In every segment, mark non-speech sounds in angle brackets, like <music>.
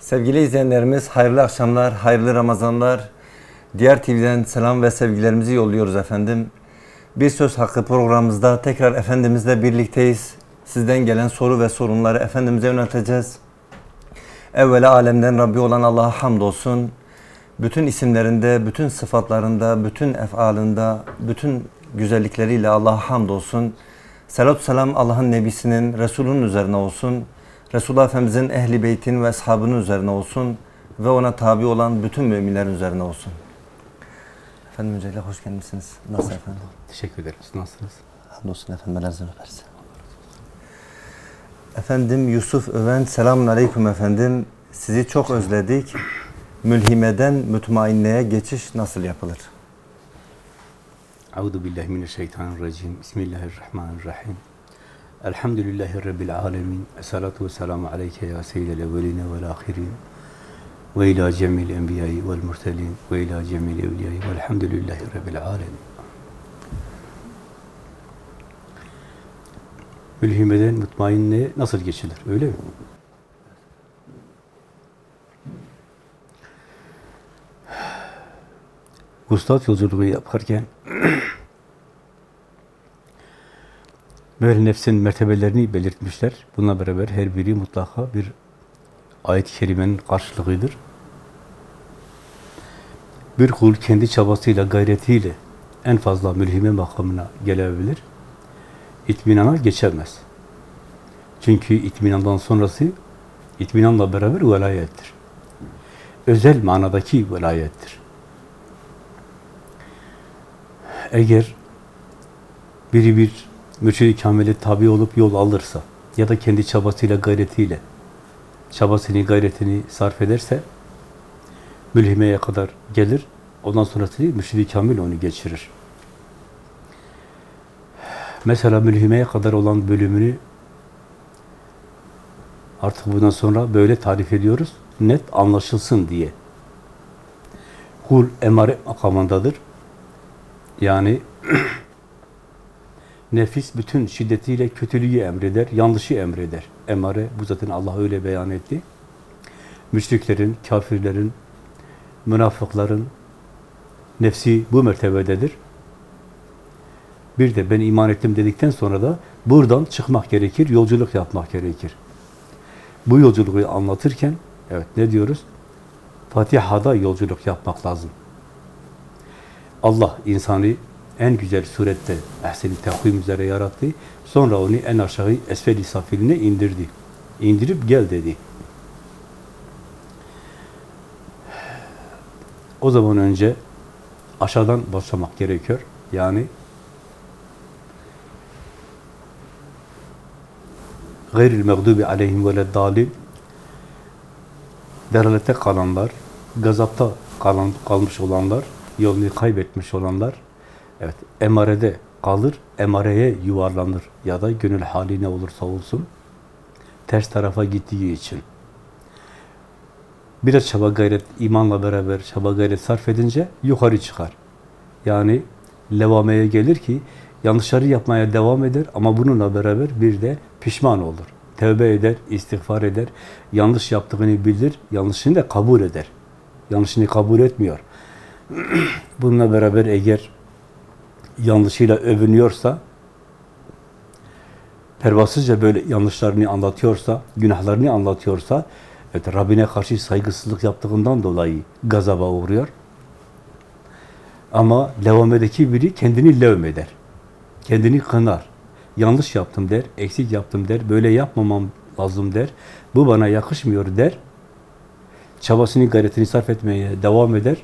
Sevgili izleyenlerimiz hayırlı akşamlar, hayırlı Ramazanlar. Diğer TV'den selam ve sevgilerimizi yolluyoruz efendim. Bir Söz Hakkı programımızda tekrar Efendimizle birlikteyiz. Sizden gelen soru ve sorunları Efendimiz'e yönelteceğiz. Evvela alemden Rabbi olan Allah'a hamdolsun. Bütün isimlerinde, bütün sıfatlarında, bütün efalında, bütün güzellikleriyle Allah'a hamdolsun. Selatü selam Allah'ın Nebisinin, Resulünün üzerine olsun. Resulullah Efendimizin ehli beytin ve ashabının üzerine olsun. Ve ona tabi olan bütün müminlerin üzerine olsun. Efendim öncelikle hoş gelmişsiniz. Nasıl efendim? Teşekkür ederim. Nasılsınız? Hamdolsun efendim. Elazığ öpersin. Efendim Yusuf Öven selamun aleyküm efendim. Sizi çok özledik. Mülhimeden mütmainneye geçiş nasıl yapılır? Euzu billahi mineşşeytanirracim. Bismillahirrahmanirrahim. Elhamdülillahi rabbil alamin. Essalatu vesselamu aleyke ya seyyidel evvelin ve'l ahirin. Ve ila cemil enbiya'i ve'l murselin ve ila cemil evliya'i ve'lhamdülillahi rabbil alamin. Mülhimeden mutmainneye nasıl geçilir? Öyle mi? Vuslat yolculuğu yaparken <clears throat> böyle nefsin mertebelerini belirtmişler. Bununla beraber her biri mutlaka bir ayet-i kerimenin karşılığıdır. Bir kul kendi çabasıyla, gayretiyle en fazla mülhime makamına gelebilir. İtminana geçemez. Çünkü itminandan sonrası itminanla beraber velayettir. Özel manadaki velayettir. Eğer biri bir mürşid-i kamile tabi olup yol alırsa ya da kendi çabasıyla, gayretiyle çabasını, gayretini sarf ederse mülhimeye kadar gelir. Ondan sonrası mürşid-i kamil onu geçirir. Mesela mülhimeye kadar olan bölümünü artık bundan sonra böyle tarif ediyoruz. Net anlaşılsın diye. Kul emare makamındadır. Yani <clears throat> nefis bütün şiddetiyle kötülüğü emreder, yanlışı emreder. Emare, bu zaten Allah öyle beyan etti. Müşriklerin, kafirlerin, münafıkların nefsi bu mertebededir. Bir de ben iman ettim dedikten sonra da buradan çıkmak gerekir, yolculuk yapmak gerekir. Bu yolculuğu anlatırken, evet ne diyoruz? Fatiha'da yolculuk yapmak lazım. Allah insanı en güzel surette ehsen-i takvim üzere yarattı. Sonra onu en aşağı esfel-i safiline indirdi. İndirip gel dedi. O zaman önce aşağıdan başlamak gerekiyor. Yani gayril mağdubi aleyhim ve dalil deralete kalanlar, gazapta kalan, kalmış olanlar, yolunu kaybetmiş olanlar, evet, emarede kalır, emareye yuvarlanır ya da gönül hali ne olursa olsun, ters tarafa gittiği için. Biraz çaba gayret, imanla beraber çaba gayret sarf edince yukarı çıkar. Yani levameye gelir ki, yanlışları yapmaya devam eder ama bununla beraber bir de pişman olur. Tevbe eder, istiğfar eder, yanlış yaptığını bilir, yanlışını da kabul eder. Yanlışını kabul etmiyor. <clears throat> Bununla beraber eğer yanlışıyla övünüyorsa, pervasızca böyle yanlışlarını anlatıyorsa, günahlarını anlatıyorsa, evet Rabbine karşı saygısızlık yaptığından dolayı gazaba uğruyor. Ama levamedeki biri kendini levmeder. Kendini kınar. Yanlış yaptım der, eksik yaptım der, böyle yapmamam lazım der. Bu bana yakışmıyor der. Çabasını, gayretini sarf etmeye devam eder.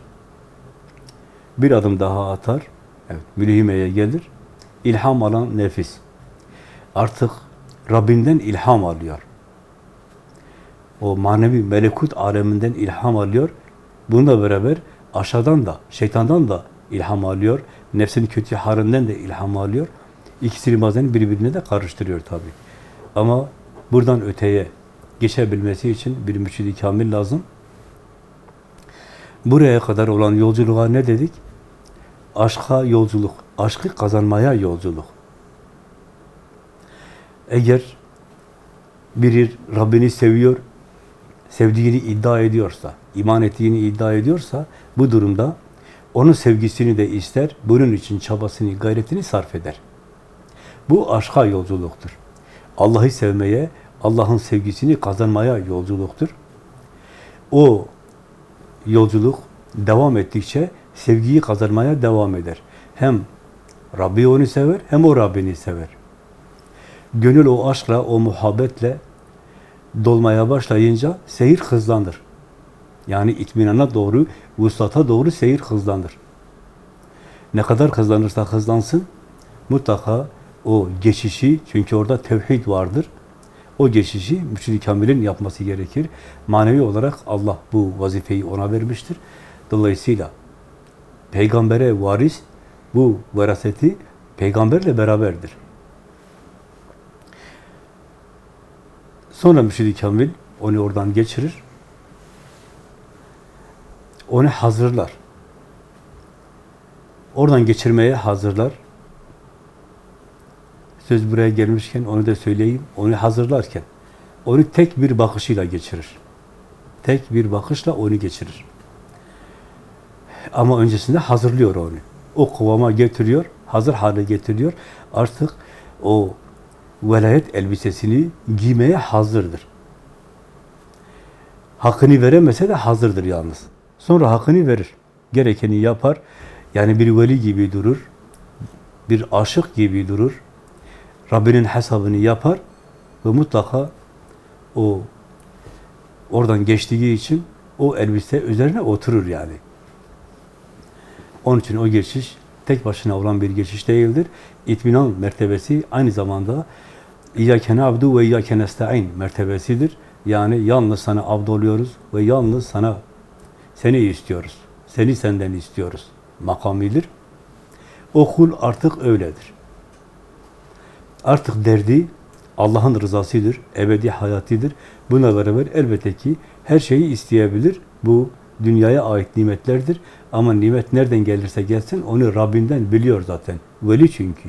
Bir adım daha atar. Evet, mülhimeye gelir. İlham alan nefis. Artık Rabbinden ilham alıyor. O manevi melekut aleminden ilham alıyor. Bununla beraber aşağıdan da, şeytandan da ilham alıyor. Nefsin kötü halinden de ilham alıyor. İkisini bazen birbirine de karıştırıyor tabi. Ama buradan öteye geçebilmesi için bir mürşid-i kamil lazım. Buraya kadar olan yolculuğa ne dedik? Aşka yolculuk, aşkı kazanmaya yolculuk. Eğer biri Rabbini seviyor, sevdiğini iddia ediyorsa, iman ettiğini iddia ediyorsa bu durumda onun sevgisini de ister, bunun için çabasını, gayretini sarf eder. Bu aşka yolculuktur. Allah'ı sevmeye, Allah'ın sevgisini kazanmaya yolculuktur. O yolculuk devam ettikçe sevgiyi kazanmaya devam eder. Hem Rabbi onu sever, hem o Rabbini sever. Gönül o aşkla, o muhabbetle dolmaya başlayınca seyir hızlanır. Yani itminana doğru, vuslata doğru seyir hızlanır. Ne kadar hızlanırsa hızlansın, mutlaka o geçişi, çünkü orada tevhid vardır, o geçişi mürşid-i kamilin yapması gerekir. Manevi olarak Allah bu vazifeyi ona vermiştir. Dolayısıyla peygambere varis, bu veraseti peygamberle beraberdir. Sonra mürşid-i kamil onu oradan geçirir. Onu hazırlar. Oradan geçirmeye hazırlar. Söz buraya gelmişken onu da söyleyeyim. Onu hazırlarken onu tek bir bakışıyla geçirir. Tek bir bakışla onu geçirir. Ama öncesinde hazırlıyor onu. O kıvama getiriyor, hazır hale getiriyor. Artık o velayet elbisesini giymeye hazırdır. Hakkını veremese de hazırdır yalnız. Sonra hakkını verir. Gerekeni yapar. Yani bir veli gibi durur. Bir aşık gibi durur. Rabbinin hesabını yapar ve mutlaka o oradan geçtiği için o elbise üzerine oturur yani. Onun için o geçiş tek başına olan bir geçiş değildir. İtminan mertebesi aynı zamanda İyyâke abdu ve iyyâke nesta'in mertebesidir. Yani yalnız sana abd oluyoruz ve yalnız sana seni istiyoruz. Seni senden istiyoruz. Makamidir. O kul artık öyledir. Artık derdi Allah'ın rızasıdır, ebedi hayatidir. Buna beraber elbette ki her şeyi isteyebilir. Bu dünyaya ait nimetlerdir. Ama nimet nereden gelirse gelsin onu Rabbinden biliyor zaten. Veli çünkü.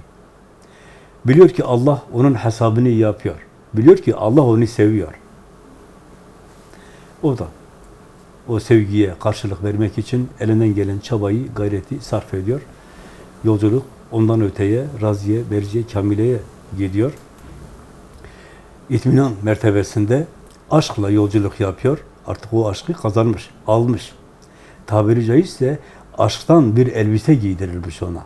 Biliyor ki Allah onun hesabını yapıyor. Biliyor ki Allah onu seviyor. O da o sevgiye karşılık vermek için elinden gelen çabayı, gayreti sarf ediyor. Yolculuk ondan öteye, raziye, berciye, kamileye gidiyor. İtminan mertebesinde aşkla yolculuk yapıyor. Artık o aşkı kazanmış, almış. Tabiri caizse aşktan bir elbise giydirilmiş ona.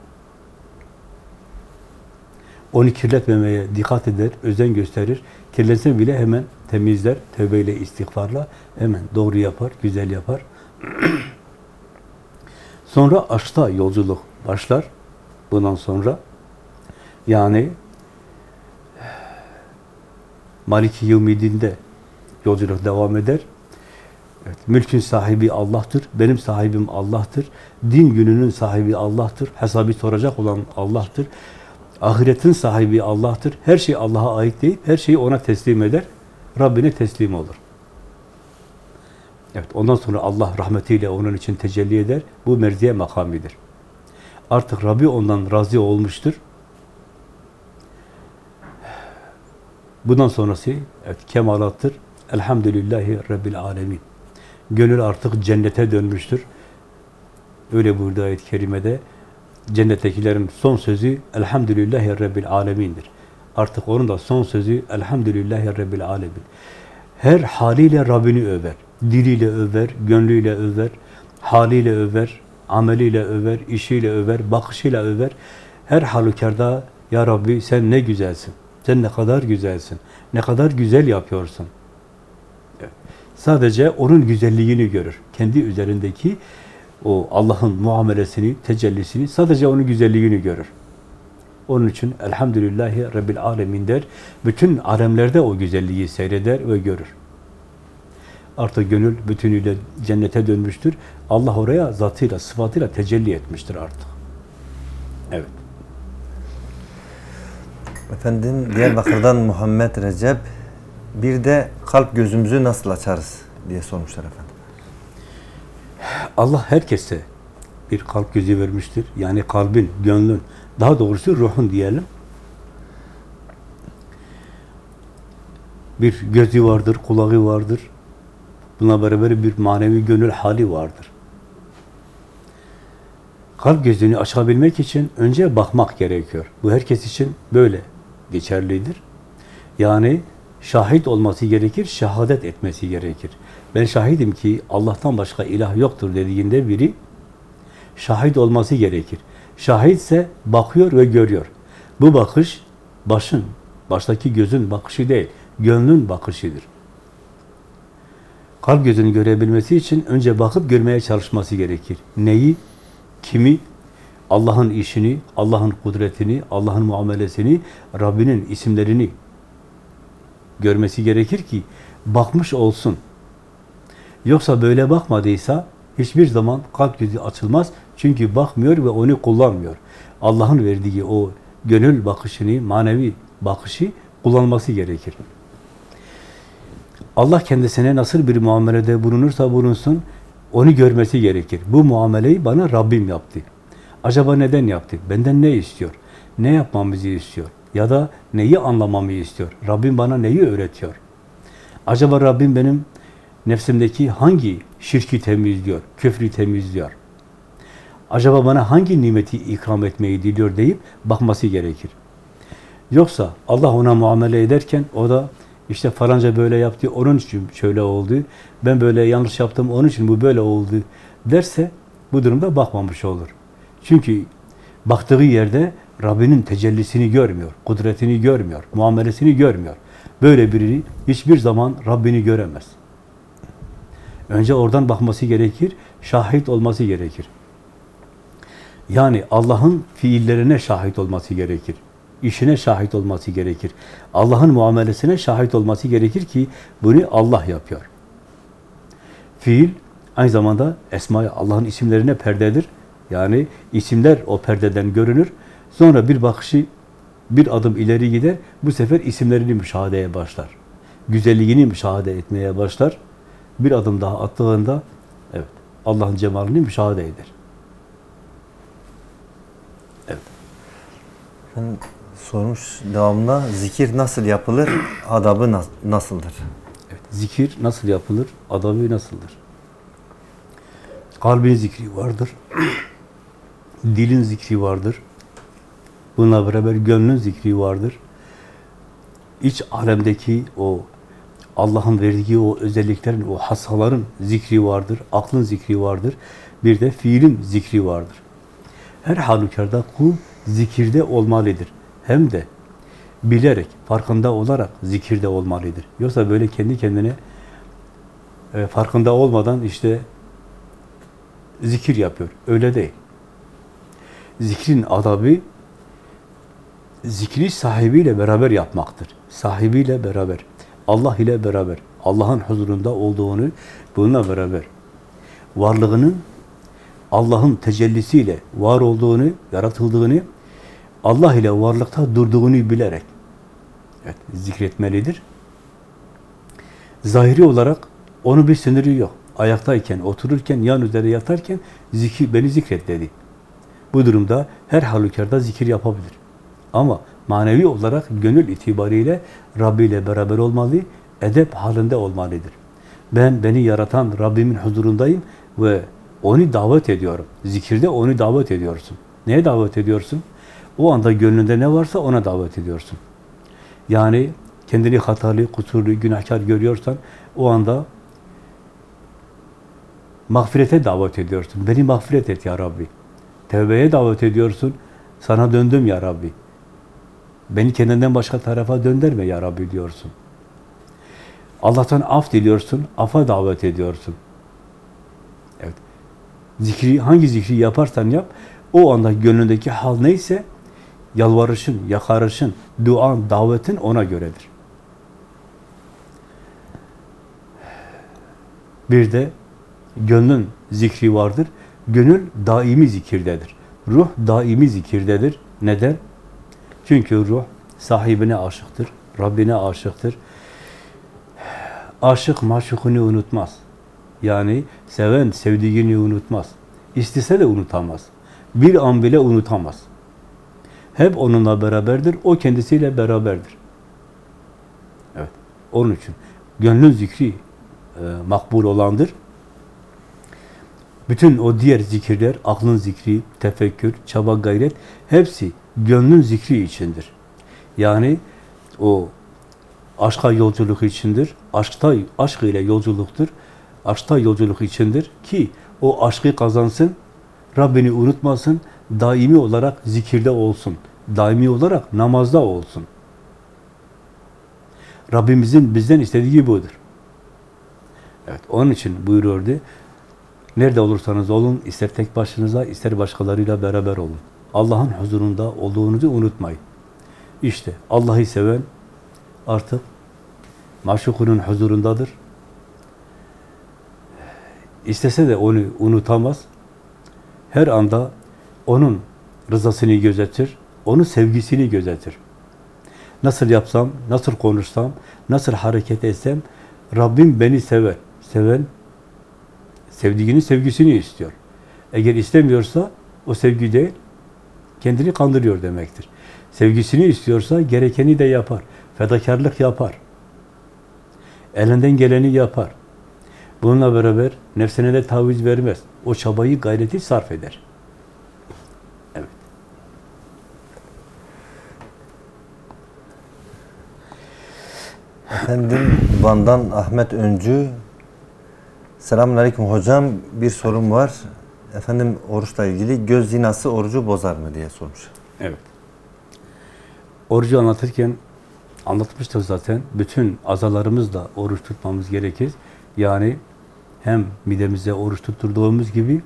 Onu kirletmemeye dikkat eder, özen gösterir. Kirlense bile hemen temizler, tövbeyle, istiğfarla hemen doğru yapar, güzel yapar. <clears throat> sonra aşkta yolculuk başlar. Bundan sonra yani Maliki Yevmiddin'de yolculuk devam eder. Evet, mülkün sahibi Allah'tır. Benim sahibim Allah'tır. Din gününün sahibi Allah'tır. Hesabı soracak olan Allah'tır. Ahiretin sahibi Allah'tır. Her şey Allah'a ait değil. Her şeyi ona teslim eder. Rabbine teslim olur. Evet, ondan sonra Allah rahmetiyle onun için tecelli eder. Bu merziye makamidir. Artık Rabbi ondan razı olmuştur. Bundan sonrası evet, kemalattır. Elhamdülillahi Rabbil Alemin. Gönül artık cennete dönmüştür. Öyle buyurdu ayet-i kerimede. Cennettekilerin son sözü Elhamdülillahi Rabbil Alemin'dir. Artık onun da son sözü Elhamdülillahi Rabbil Alemin. Her haliyle Rabbini över. Diliyle över, gönlüyle över, haliyle över, ameliyle över, işiyle över, bakışıyla över. Her halükarda Ya Rabbi sen ne güzelsin. Sen ne kadar güzelsin. Ne kadar güzel yapıyorsun. Sadece onun güzelliğini görür. Kendi üzerindeki o Allah'ın muamelesini, tecellisini, sadece onun güzelliğini görür. Onun için Elhamdülillahi Rabbil Alemin der. Bütün alemlerde o güzelliği seyreder ve görür. Artık gönül bütünüyle cennete dönmüştür. Allah oraya zatıyla, sıfatıyla tecelli etmiştir artık. Evet. Efendim Diyarbakır'dan Muhammed Recep bir de kalp gözümüzü nasıl açarız diye sormuşlar efendim. Allah herkese bir kalp gözü vermiştir. Yani kalbin, gönlün, daha doğrusu ruhun diyelim. Bir gözü vardır, kulağı vardır. Buna beraber bir manevi gönül hali vardır. Kalp gözünü açabilmek için önce bakmak gerekiyor. Bu herkes için böyle geçerlidir. Yani şahit olması gerekir, şehadet etmesi gerekir. Ben şahidim ki Allah'tan başka ilah yoktur dediğinde biri şahit olması gerekir. Şahitse bakıyor ve görüyor. Bu bakış başın, baştaki gözün bakışı değil, gönlün bakışıdır. Kalp gözünü görebilmesi için önce bakıp görmeye çalışması gerekir. Neyi, kimi, Allah'ın işini, Allah'ın kudretini, Allah'ın muamelesini, Rabbinin isimlerini görmesi gerekir ki bakmış olsun. Yoksa böyle bakmadıysa hiçbir zaman kalp gözü açılmaz. Çünkü bakmıyor ve onu kullanmıyor. Allah'ın verdiği o gönül bakışını, manevi bakışı kullanması gerekir. Allah kendisine nasıl bir muamelede bulunursa bulunsun, onu görmesi gerekir. Bu muameleyi bana Rabbim yaptı. Acaba neden yaptı? Benden ne istiyor? Ne yapmamızı istiyor? Ya da neyi anlamamı istiyor? Rabbim bana neyi öğretiyor? Acaba Rabbim benim nefsimdeki hangi şirki temizliyor, küfrü temizliyor? Acaba bana hangi nimeti ikram etmeyi diliyor deyip bakması gerekir. Yoksa Allah ona muamele ederken o da işte falanca böyle yaptı, onun için şöyle oldu, ben böyle yanlış yaptım, onun için bu böyle oldu derse bu durumda bakmamış olur. Çünkü baktığı yerde Rabbinin tecellisini görmüyor, kudretini görmüyor, muamelesini görmüyor. Böyle biri hiçbir zaman Rabbini göremez. Önce oradan bakması gerekir, şahit olması gerekir. Yani Allah'ın fiillerine şahit olması gerekir. İşine şahit olması gerekir. Allah'ın muamelesine şahit olması gerekir ki bunu Allah yapıyor. Fiil aynı zamanda esma Allah'ın isimlerine perdedir. Yani isimler o perdeden görünür. Sonra bir bakışı bir adım ileri gider. Bu sefer isimlerini müşahedeye başlar. Güzelliğini müşahede etmeye başlar. Bir adım daha attığında evet Allah'ın cemalini müşahede eder. Evet. Ben sormuş devamında zikir nasıl yapılır, adabı nas- nasıldır? Evet, zikir nasıl yapılır? Adabı nasıldır? Kalbin zikri vardır. <clears throat> Dilin zikri vardır. Bununla beraber gönlün zikri vardır. İç alemdeki o Allah'ın verdiği o özelliklerin, o hasaların zikri vardır. Aklın zikri vardır. Bir de fiilin zikri vardır. Her halükarda kul zikirde olmalıdır. Hem de bilerek, farkında olarak zikirde olmalıdır. Yoksa böyle kendi kendine e, farkında olmadan işte zikir yapıyor. Öyle değil. Zikrin adabı zikri sahibiyle beraber yapmaktır. Sahibiyle beraber. Allah ile beraber. Allah'ın huzurunda olduğunu bununla beraber. Varlığının Allah'ın tecellisiyle var olduğunu, yaratıldığını, Allah ile varlıkta durduğunu bilerek evet, zikretmelidir. Zahiri olarak onun bir sınırı yok. Ayaktayken, otururken, yan üzere yatarken zikir, beni zikret dedi. Bu durumda her halükarda zikir yapabilir. Ama manevi olarak gönül itibariyle Rabbi ile beraber olmalı, edep halinde olmalıdır. Ben beni yaratan Rabbimin huzurundayım ve onu davet ediyorum. Zikirde onu davet ediyorsun. Neye davet ediyorsun? O anda gönlünde ne varsa ona davet ediyorsun. Yani kendini hatalı, kusurlu, günahkar görüyorsan o anda mağfirete davet ediyorsun. Beni mağfiret et ya Rabbi. Tevbeye davet ediyorsun. Sana döndüm ya Rabbi. Beni kendinden başka tarafa döndürme ya Rabbi diyorsun. Allah'tan af diliyorsun, afa davet ediyorsun. Evet. Zikri, hangi zikri yaparsan yap, o anda gönlündeki hal neyse, yalvarışın, yakarışın, duan, davetin ona göredir. Bir de gönlün zikri vardır. Gönül daimi zikirdedir. Ruh daimi zikirdedir. Neden? Çünkü ruh sahibine aşıktır, Rabbine aşıktır. Aşık maşukunu unutmaz. Yani seven sevdiğini unutmaz. İstese de unutamaz. Bir an bile unutamaz. Hep onunla beraberdir, o kendisiyle beraberdir. Evet, onun için gönlün zikri makbul olandır. Bütün o diğer zikirler, aklın zikri, tefekkür, çaba, gayret hepsi gönlün zikri içindir. Yani o aşka yolculuk içindir. Aşkta aşk ile yolculuktur. Aşkta yolculuk içindir ki o aşkı kazansın, Rabbini unutmasın, daimi olarak zikirde olsun. Daimi olarak namazda olsun. Rabbimizin bizden istediği budur. Evet, onun için buyuruyordu. Nerede olursanız olun, ister tek başınıza, ister başkalarıyla beraber olun. Allah'ın huzurunda olduğunuzu unutmayın. İşte Allah'ı seven artık maşukunun huzurundadır. İstese de onu unutamaz. Her anda onun rızasını gözetir, onun sevgisini gözetir. Nasıl yapsam, nasıl konuşsam, nasıl hareket etsem, Rabbim beni sever. Seven, sevdiğinin sevgisini istiyor. Eğer istemiyorsa, o sevgi değil, kendini kandırıyor demektir. Sevgisini istiyorsa, gerekeni de yapar. Fedakarlık yapar. Elinden geleni yapar. Bununla beraber nefsine de taviz vermez. O çabayı, gayreti sarf eder. Evet. Efendim Van'dan Ahmet Öncü. Selamünaleyküm hocam. Bir sorum var. Efendim oruçla ilgili göz zinası orucu bozar mı diye sormuş. Evet. Orucu anlatırken anlatmıştık zaten. Bütün azalarımızla oruç tutmamız gerekir. Yani hem midemize oruç tutturduğumuz gibi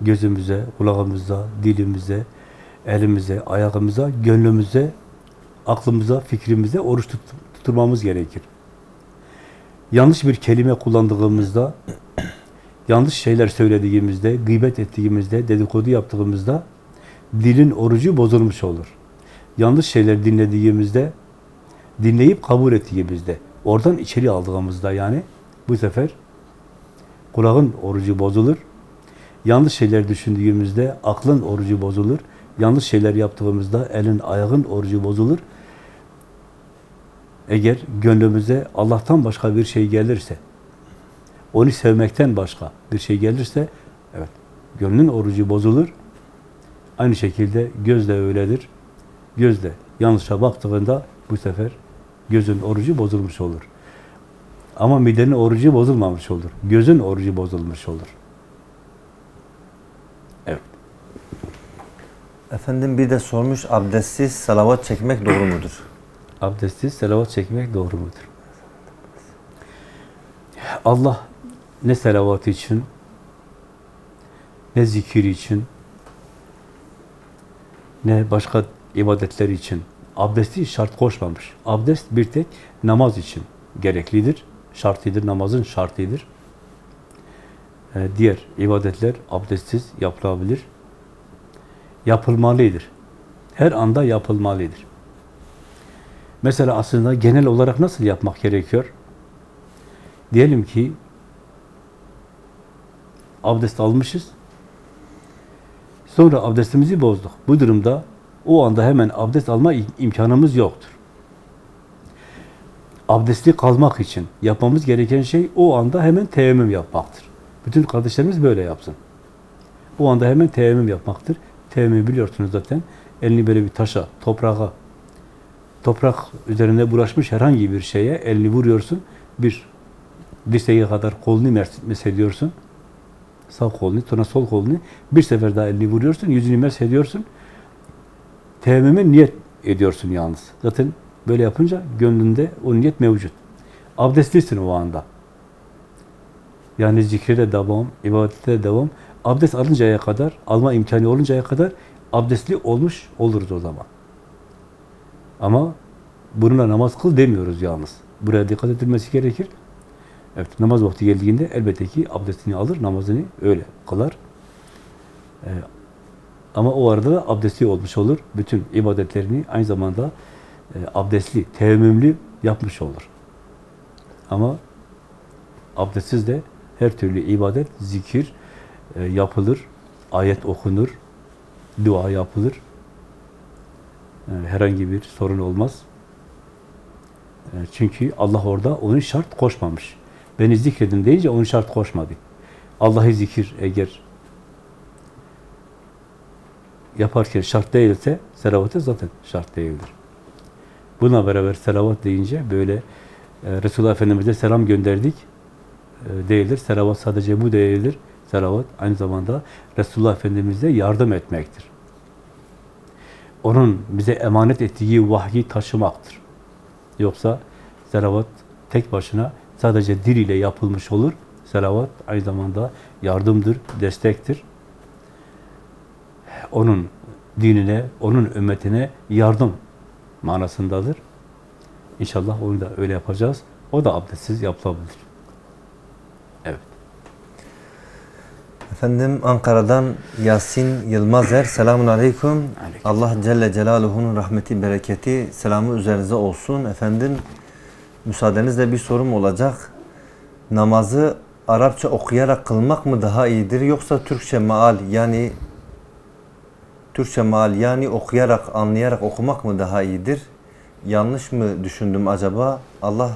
gözümüze, kulağımıza, dilimize, elimize, ayağımıza, gönlümüze, aklımıza, fikrimize oruç tut, tutturmamız gerekir. Yanlış bir kelime kullandığımızda, yanlış şeyler söylediğimizde, gıybet ettiğimizde, dedikodu yaptığımızda dilin orucu bozulmuş olur. Yanlış şeyler dinlediğimizde, dinleyip kabul ettiğimizde, oradan içeri aldığımızda yani bu sefer kulağın orucu bozulur. Yanlış şeyler düşündüğümüzde aklın orucu bozulur. Yanlış şeyler yaptığımızda elin, ayağın orucu bozulur. Eğer gönlümüze Allah'tan başka bir şey gelirse, onu sevmekten başka bir şey gelirse, evet, gönlün orucu bozulur. Aynı şekilde göz de öyledir. Göz de yanlışa baktığında bu sefer gözün orucu bozulmuş olur. Ama midenin orucu bozulmamış olur. Gözün orucu bozulmuş olur. Evet. Efendim bir de sormuş abdestsiz salavat çekmek doğru mudur? Abdestsiz selavat çekmek doğru mudur? Allah ne selavat için, ne zikir için, ne başka ibadetler için abdesti şart koşmamış. Abdest bir tek namaz için gereklidir, şartidir, namazın şartidir. Ee, diğer ibadetler abdestsiz yapılabilir. Yapılmalıdır. Her anda yapılmalıdır. Mesela aslında genel olarak nasıl yapmak gerekiyor? Diyelim ki abdest almışız. Sonra abdestimizi bozduk. Bu durumda o anda hemen abdest alma im- imkanımız yoktur. Abdestli kalmak için yapmamız gereken şey o anda hemen teyemmüm yapmaktır. Bütün kardeşlerimiz böyle yapsın. O anda hemen teyemmüm yapmaktır. Teyemmüm biliyorsunuz zaten. Elini böyle bir taşa, toprağa, toprak üzerinde bulaşmış herhangi bir şeye elini vuruyorsun. Bir dirseğe kadar kolunu mes- mesediyorsun. Sağ kolunu, sonra sol kolunu. Bir sefer daha elini vuruyorsun, yüzünü mesediyorsun. Teyemmüme niyet ediyorsun yalnız. Zaten böyle yapınca gönlünde o niyet mevcut. Abdestlisin o anda. Yani zikre de devam, ibadete de devam. Abdest alıncaya kadar, alma imkanı oluncaya kadar abdestli olmuş oluruz o zaman. Ama bununla namaz kıl demiyoruz yalnız. Buraya dikkat edilmesi gerekir. Evet, namaz vakti geldiğinde elbette ki abdestini alır, namazını öyle kılar. Ee, ama o arada da abdestli olmuş olur. Bütün ibadetlerini aynı zamanda e, abdestli, teyemmümlü yapmış olur. Ama abdestsiz de her türlü ibadet, zikir e, yapılır, ayet okunur, dua yapılır. E, herhangi bir sorun olmaz. E, çünkü Allah orada onu şart koşmamış. Beni zikredin deyince onu şart koşmadı. Allah'ı zikir eğer yaparken şart değilse selavatı zaten şart değildir. Buna beraber selavat deyince böyle e, Resulullah Efendimiz'e selam gönderdik e, değildir. Selavat sadece bu değildir. Selavat aynı zamanda Resulullah Efendimiz'e yardım etmektir. Onun bize emanet ettiği vahyi taşımaktır. Yoksa selavat tek başına sadece dil ile yapılmış olur. Selavat aynı zamanda yardımdır, destektir. Onun dinine, onun ümmetine yardım manasındadır. İnşallah onu da öyle yapacağız. O da abdestsiz yapılabilir. Evet. Efendim Ankara'dan Yasin Yılmazer. Selamun Aleyküm. Aleyküm. Allah Celle Celaluhu'nun rahmeti, bereketi, selamı üzerinize olsun. Efendim müsaadenizle bir sorum olacak. Namazı Arapça okuyarak kılmak mı daha iyidir yoksa Türkçe maal yani Türkçe maal yani okuyarak, anlayarak okumak mı daha iyidir? Yanlış mı düşündüm acaba? Allah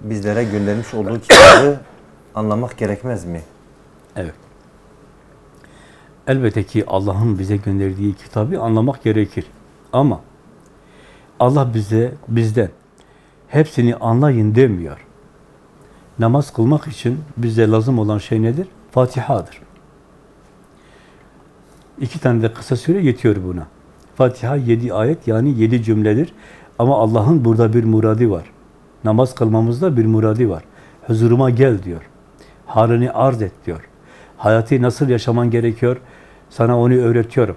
bizlere göndermiş olduğu kitabı anlamak gerekmez mi? Evet. Elbette ki Allah'ın bize gönderdiği kitabı anlamak gerekir. Ama Allah bize, bizden hepsini anlayın demiyor. Namaz kılmak için bize lazım olan şey nedir? Fatiha'dır. İki tane de kısa süre yetiyor buna. Fatiha yedi ayet yani yedi cümledir. Ama Allah'ın burada bir muradi var. Namaz kılmamızda bir muradi var. Huzuruma gel diyor. Halini arz et diyor. Hayatı nasıl yaşaman gerekiyor? Sana onu öğretiyorum.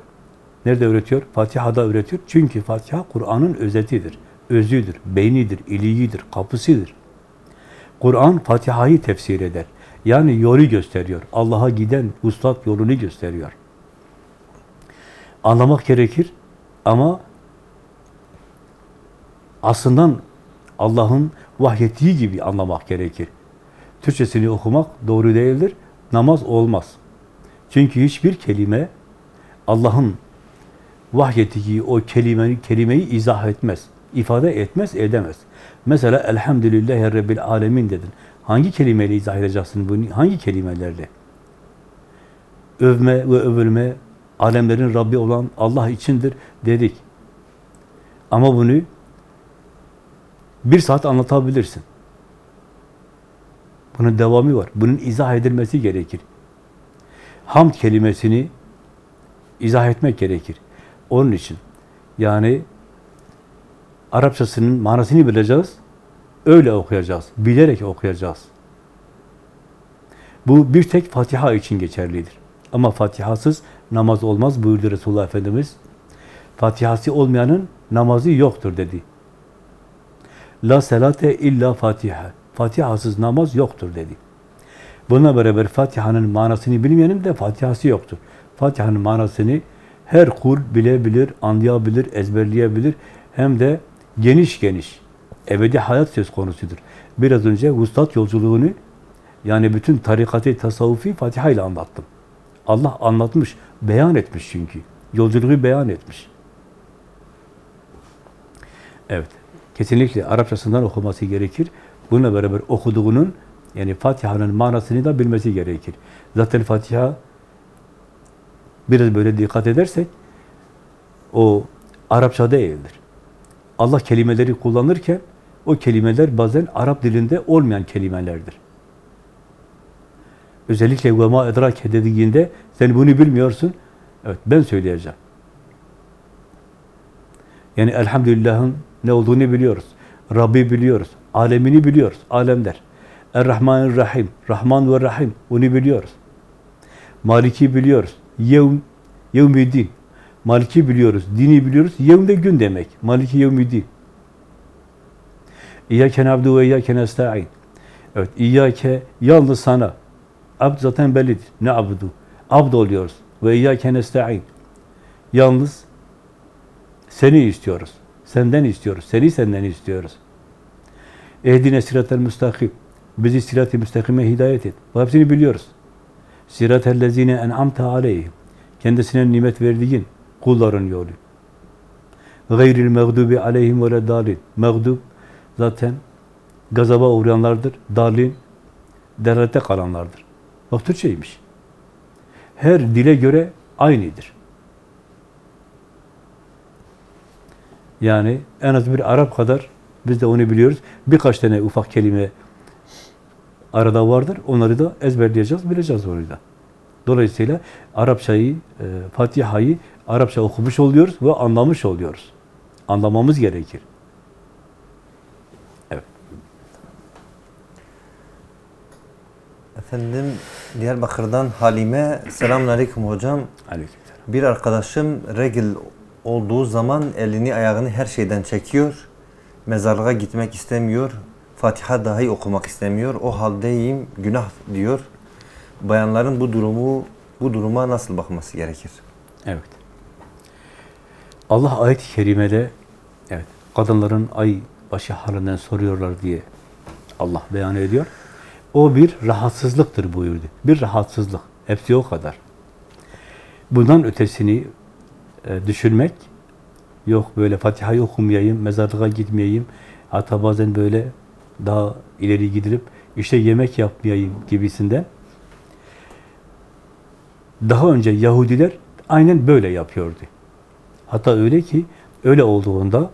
Nerede öğretiyor? Fatiha'da öğretiyor. Çünkü Fatiha Kur'an'ın özetidir. Özüdür, beynidir, iliğidir, kapısıdır. Kur'an Fatiha'yı tefsir eder. Yani yolu gösteriyor. Allah'a giden uslat yolunu gösteriyor. Anlamak gerekir ama aslından Allah'ın vahyettiği gibi anlamak gerekir. Türkçesini okumak doğru değildir. Namaz olmaz. Çünkü hiçbir kelime Allah'ın vahyettiği o kelimeyi, kelimeyi izah etmez. ifade etmez, edemez. Mesela Elhamdülillahi Rabbil Alemin dedin. Hangi kelimeyle izah edeceksin bunu? Hangi kelimelerle? Övme ve övülme alemlerin Rabbi olan Allah içindir dedik. Ama bunu bir saat anlatabilirsin. Bunun devamı var. Bunun izah edilmesi gerekir. Hamd kelimesini izah etmek gerekir. Onun için yani Arapçasının manasını bileceğiz. Öyle okuyacağız. Bilerek okuyacağız. Bu bir tek Fatiha için geçerlidir. Ama Fatihasız namaz olmaz buyurdu Resulullah Efendimiz. Fatihası olmayanın namazı yoktur dedi. La selate illa Fatiha. Fatihasız namaz yoktur dedi. Bununla beraber Fatiha'nın manasını bilmeyenin de Fatihası yoktur. Fatiha'nın manasını her kul bilebilir, anlayabilir, ezberleyebilir. Hem de geniş geniş, ebedi hayat söz konusudur. Biraz önce vuslat yolculuğunu, yani bütün tarikatı, tasavvufi Fatiha ile anlattım. Allah anlatmış, beyan etmiş çünkü. Yolculuğu beyan etmiş. Evet, kesinlikle Arapçasından okuması gerekir. Bununla beraber okuduğunun, yani Fatiha'nın manasını da bilmesi gerekir. Zaten Fatiha, biraz böyle dikkat edersek, o Arapça değildir. Allah kelimeleri kullanırken, o kelimeler bazen Arap dilinde olmayan kelimelerdir. Özellikle ve ma edrake dediğinde sen bunu bilmiyorsun. Evet ben söyleyeceğim. Yani elhamdülillah'ın ne olduğunu biliyoruz. Rabbi biliyoruz. Alemini biliyoruz. Alemler. Er-Rahmanir-Rahim. Rahman ve Rahim. Onu biliyoruz. Maliki biliyoruz. Yevm, yevmiddin. Maliki biliyoruz. Dini biliyoruz. Yevm de gün demek. Maliki yevmiddin. İyyâke nabdu ve iyyâke nesta'in. Evet, İyyâke yalnız sana. Abd zaten bellidir. Ne abdu? Abd oluyoruz. Ve iyyâke nesta'in. Yalnız seni istiyoruz. Senden istiyoruz. Seni senden istiyoruz. Ehdine sıratel müstakim. Bizi sirat-i müstakime hidayet et. Bu hepsini biliyoruz. Sirat-ellezine en'amte aleyhim. Kendisine nimet verdiğin kulların yolu. Gayril mağdubi aleyhim ve dalin. Mağdub zaten gazaba uğrayanlardır. Dalin delalete kalanlardır. Bak Türkçeymiş. Her dile göre aynıdır. Yani en az bir Arap kadar biz de onu biliyoruz. Birkaç tane ufak kelime arada vardır. Onları da ezberleyeceğiz, bileceğiz orada. Dolayısıyla Arapçayı, e, Fatiha'yı Arapça okumuş oluyoruz ve anlamış oluyoruz. Anlamamız gerekir. Evet. Efendim Diyarbakır'dan Halime. Selamünaleyküm hocam. Aleykümselam. Bir arkadaşım regil olduğu zaman elini ayağını her şeyden çekiyor. Mezarlığa gitmek istemiyor. Fatiha dahi okumak istemiyor. O haldeyim günah diyor. Bayanların bu durumu bu duruma nasıl bakması gerekir? Evet. Allah ayet-i kerimede evet kadınların ay başı halinden soruyorlar diye Allah beyan ediyor. O bir rahatsızlıktır buyurdu. Bir rahatsızlık. Hepsi o kadar. Bundan ötesini e, düşünmek yok böyle Fatiha'yı okumayayım, mezarlığa gitmeyeyim. Hatta bazen böyle daha ileri gidilip işte yemek yapmayayım gibisinden daha önce Yahudiler aynen böyle yapıyordu. Hatta öyle ki öyle olduğunda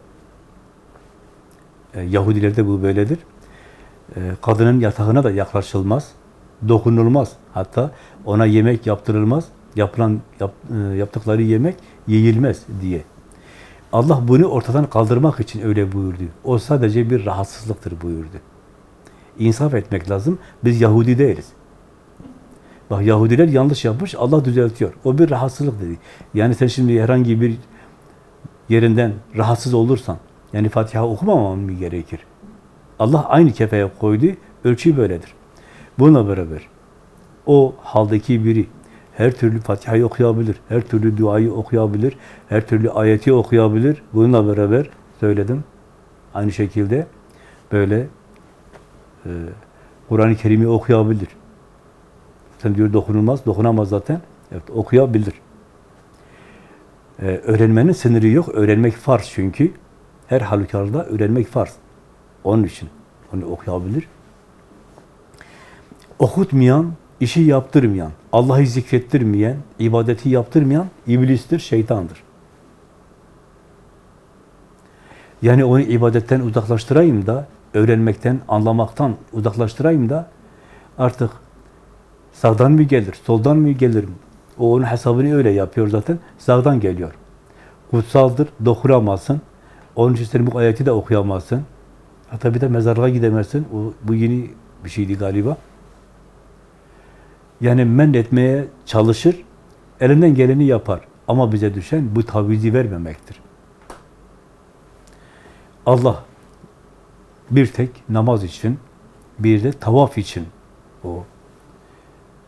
e, Yahudilerde bu böyledir. E, kadının yatağına da yaklaşılmaz, dokunulmaz. Hatta ona yemek yaptırılmaz. Yapılan yap, e, yaptıkları yemek yiyilmez diye. Allah bunu ortadan kaldırmak için öyle buyurdu. O sadece bir rahatsızlıktır buyurdu. İnsaf etmek lazım. Biz Yahudi değiliz. Bak Yahudiler yanlış yapmış, Allah düzeltiyor. O bir rahatsızlık dedi. Yani sen şimdi herhangi bir yerinden rahatsız olursan, yani Fatiha okumamam mı gerekir? Allah aynı kefeye koydu, ölçü böyledir. Bununla beraber o haldeki biri her türlü Fatiha'yı okuyabilir, her türlü duayı okuyabilir, her türlü ayeti okuyabilir. Bununla beraber söyledim. Aynı şekilde böyle e, Kur'an-ı Kerim'i okuyabilir. Sen diyor dokunulmaz, dokunamaz zaten. Evet, okuyabilir. Ee, öğrenmenin sınırı yok. Öğrenmek farz çünkü. Her halükarda öğrenmek farz. Onun için onu okuyabilir. Okutmayan, işi yaptırmayan, Allah'ı zikrettirmeyen, ibadeti yaptırmayan iblistir, şeytandır. Yani onu ibadetten uzaklaştırayım da, öğrenmekten, anlamaktan uzaklaştırayım da artık Sağdan mı gelir, soldan mı gelir? O onun hesabını öyle yapıyor zaten. Sağdan geliyor. Kutsaldır, dokunamazsın. Onun için bu ayeti de okuyamazsın. Hatta bir de mezarlığa gidemezsin. O, bu yeni bir şeydi galiba. Yani men etmeye çalışır, elinden geleni yapar. Ama bize düşen bu tavizi vermemektir. Allah bir tek namaz için, bir de tavaf için o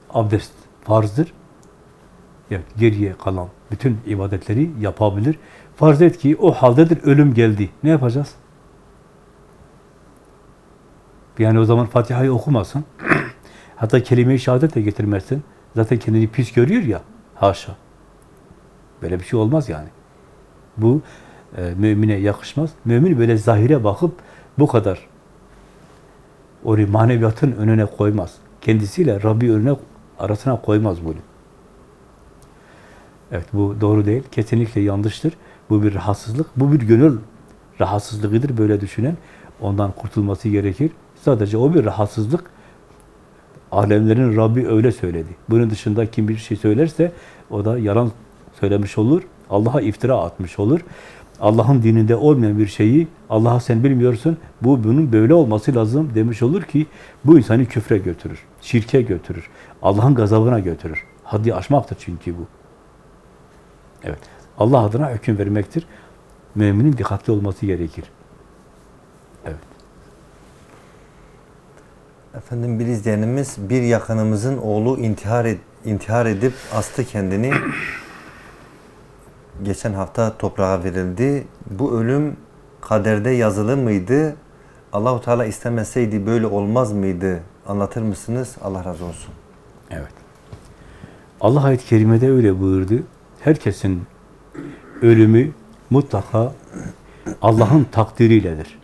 abdest farzdır. Evet, geriye kalan bütün ibadetleri yapabilir. Farz et ki o haldedir, ölüm geldi. Ne yapacağız? Yani o zaman Fatiha'yı okumasın. Hatta kelime-i şehadet de getirmezsin. Zaten kendini pis görüyor ya. Haşa. Böyle bir şey olmaz yani. Bu e, mümine yakışmaz. Mümin böyle zahire bakıp bu kadar onu maneviyatın önüne koymaz. Kendisiyle Rabbi önüne arasına koymaz bunu. Evet bu doğru değil. Kesinlikle yanlıştır. Bu bir rahatsızlık. Bu bir gönül rahatsızlığıdır böyle düşünen. Ondan kurtulması gerekir. Sadece o bir rahatsızlık. Alemlerin Rabbi öyle söyledi. Bunun dışında kim bir şey söylerse o da yalan söylemiş olur. Allah'a iftira atmış olur. Allah'ın dininde olmayan bir şeyi Allah'a sen bilmiyorsun. Bu bunun böyle olması lazım demiş olur ki bu insanı küfre götürür. Şirke götürür. Allah'ın gazabına götürür. Haddi aşmaktır çünkü bu. Evet. Allah adına hüküm vermektir. Müminin dikkatli olması gerekir. Evet. Efendim bir izleyenimiz bir yakınımızın oğlu intihar ed- intihar edip astı kendini. <clears throat> Geçen hafta toprağa verildi. Bu ölüm kaderde yazılı mıydı? Allahu Teala istemeseydi böyle olmaz mıydı? Anlatır mısınız? Allah razı olsun. Evet. Allah ayet-i kerimede öyle buyurdu. Herkesin ölümü mutlaka Allah'ın takdiriyledir.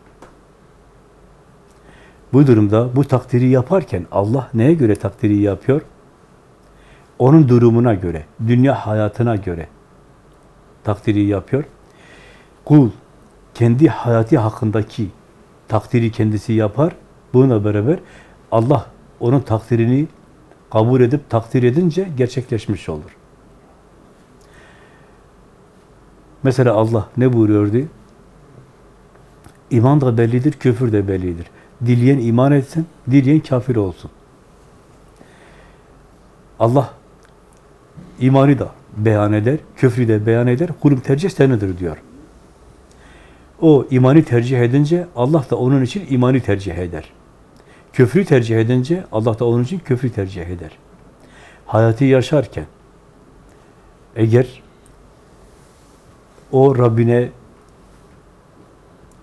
Bu durumda bu takdiri yaparken Allah neye göre takdiri yapıyor? Onun durumuna göre, dünya hayatına göre takdiri yapıyor. Kul kendi hayatı hakkındaki takdiri kendisi yapar. Bununla beraber Allah onun takdirini kabul edip takdir edince gerçekleşmiş olur. Mesela Allah ne buyuruyordu? İman da bellidir, küfür de bellidir. Dileyen iman etsin, dileyen kafir olsun. Allah imanı da beyan eder, küfrü de beyan eder, kulüm tercih senedir diyor. O imanı tercih edince Allah da onun için imanı tercih eder. Küfrü tercih edince Allah da onun için küfrü tercih eder. Hayatı yaşarken eğer o Rabbine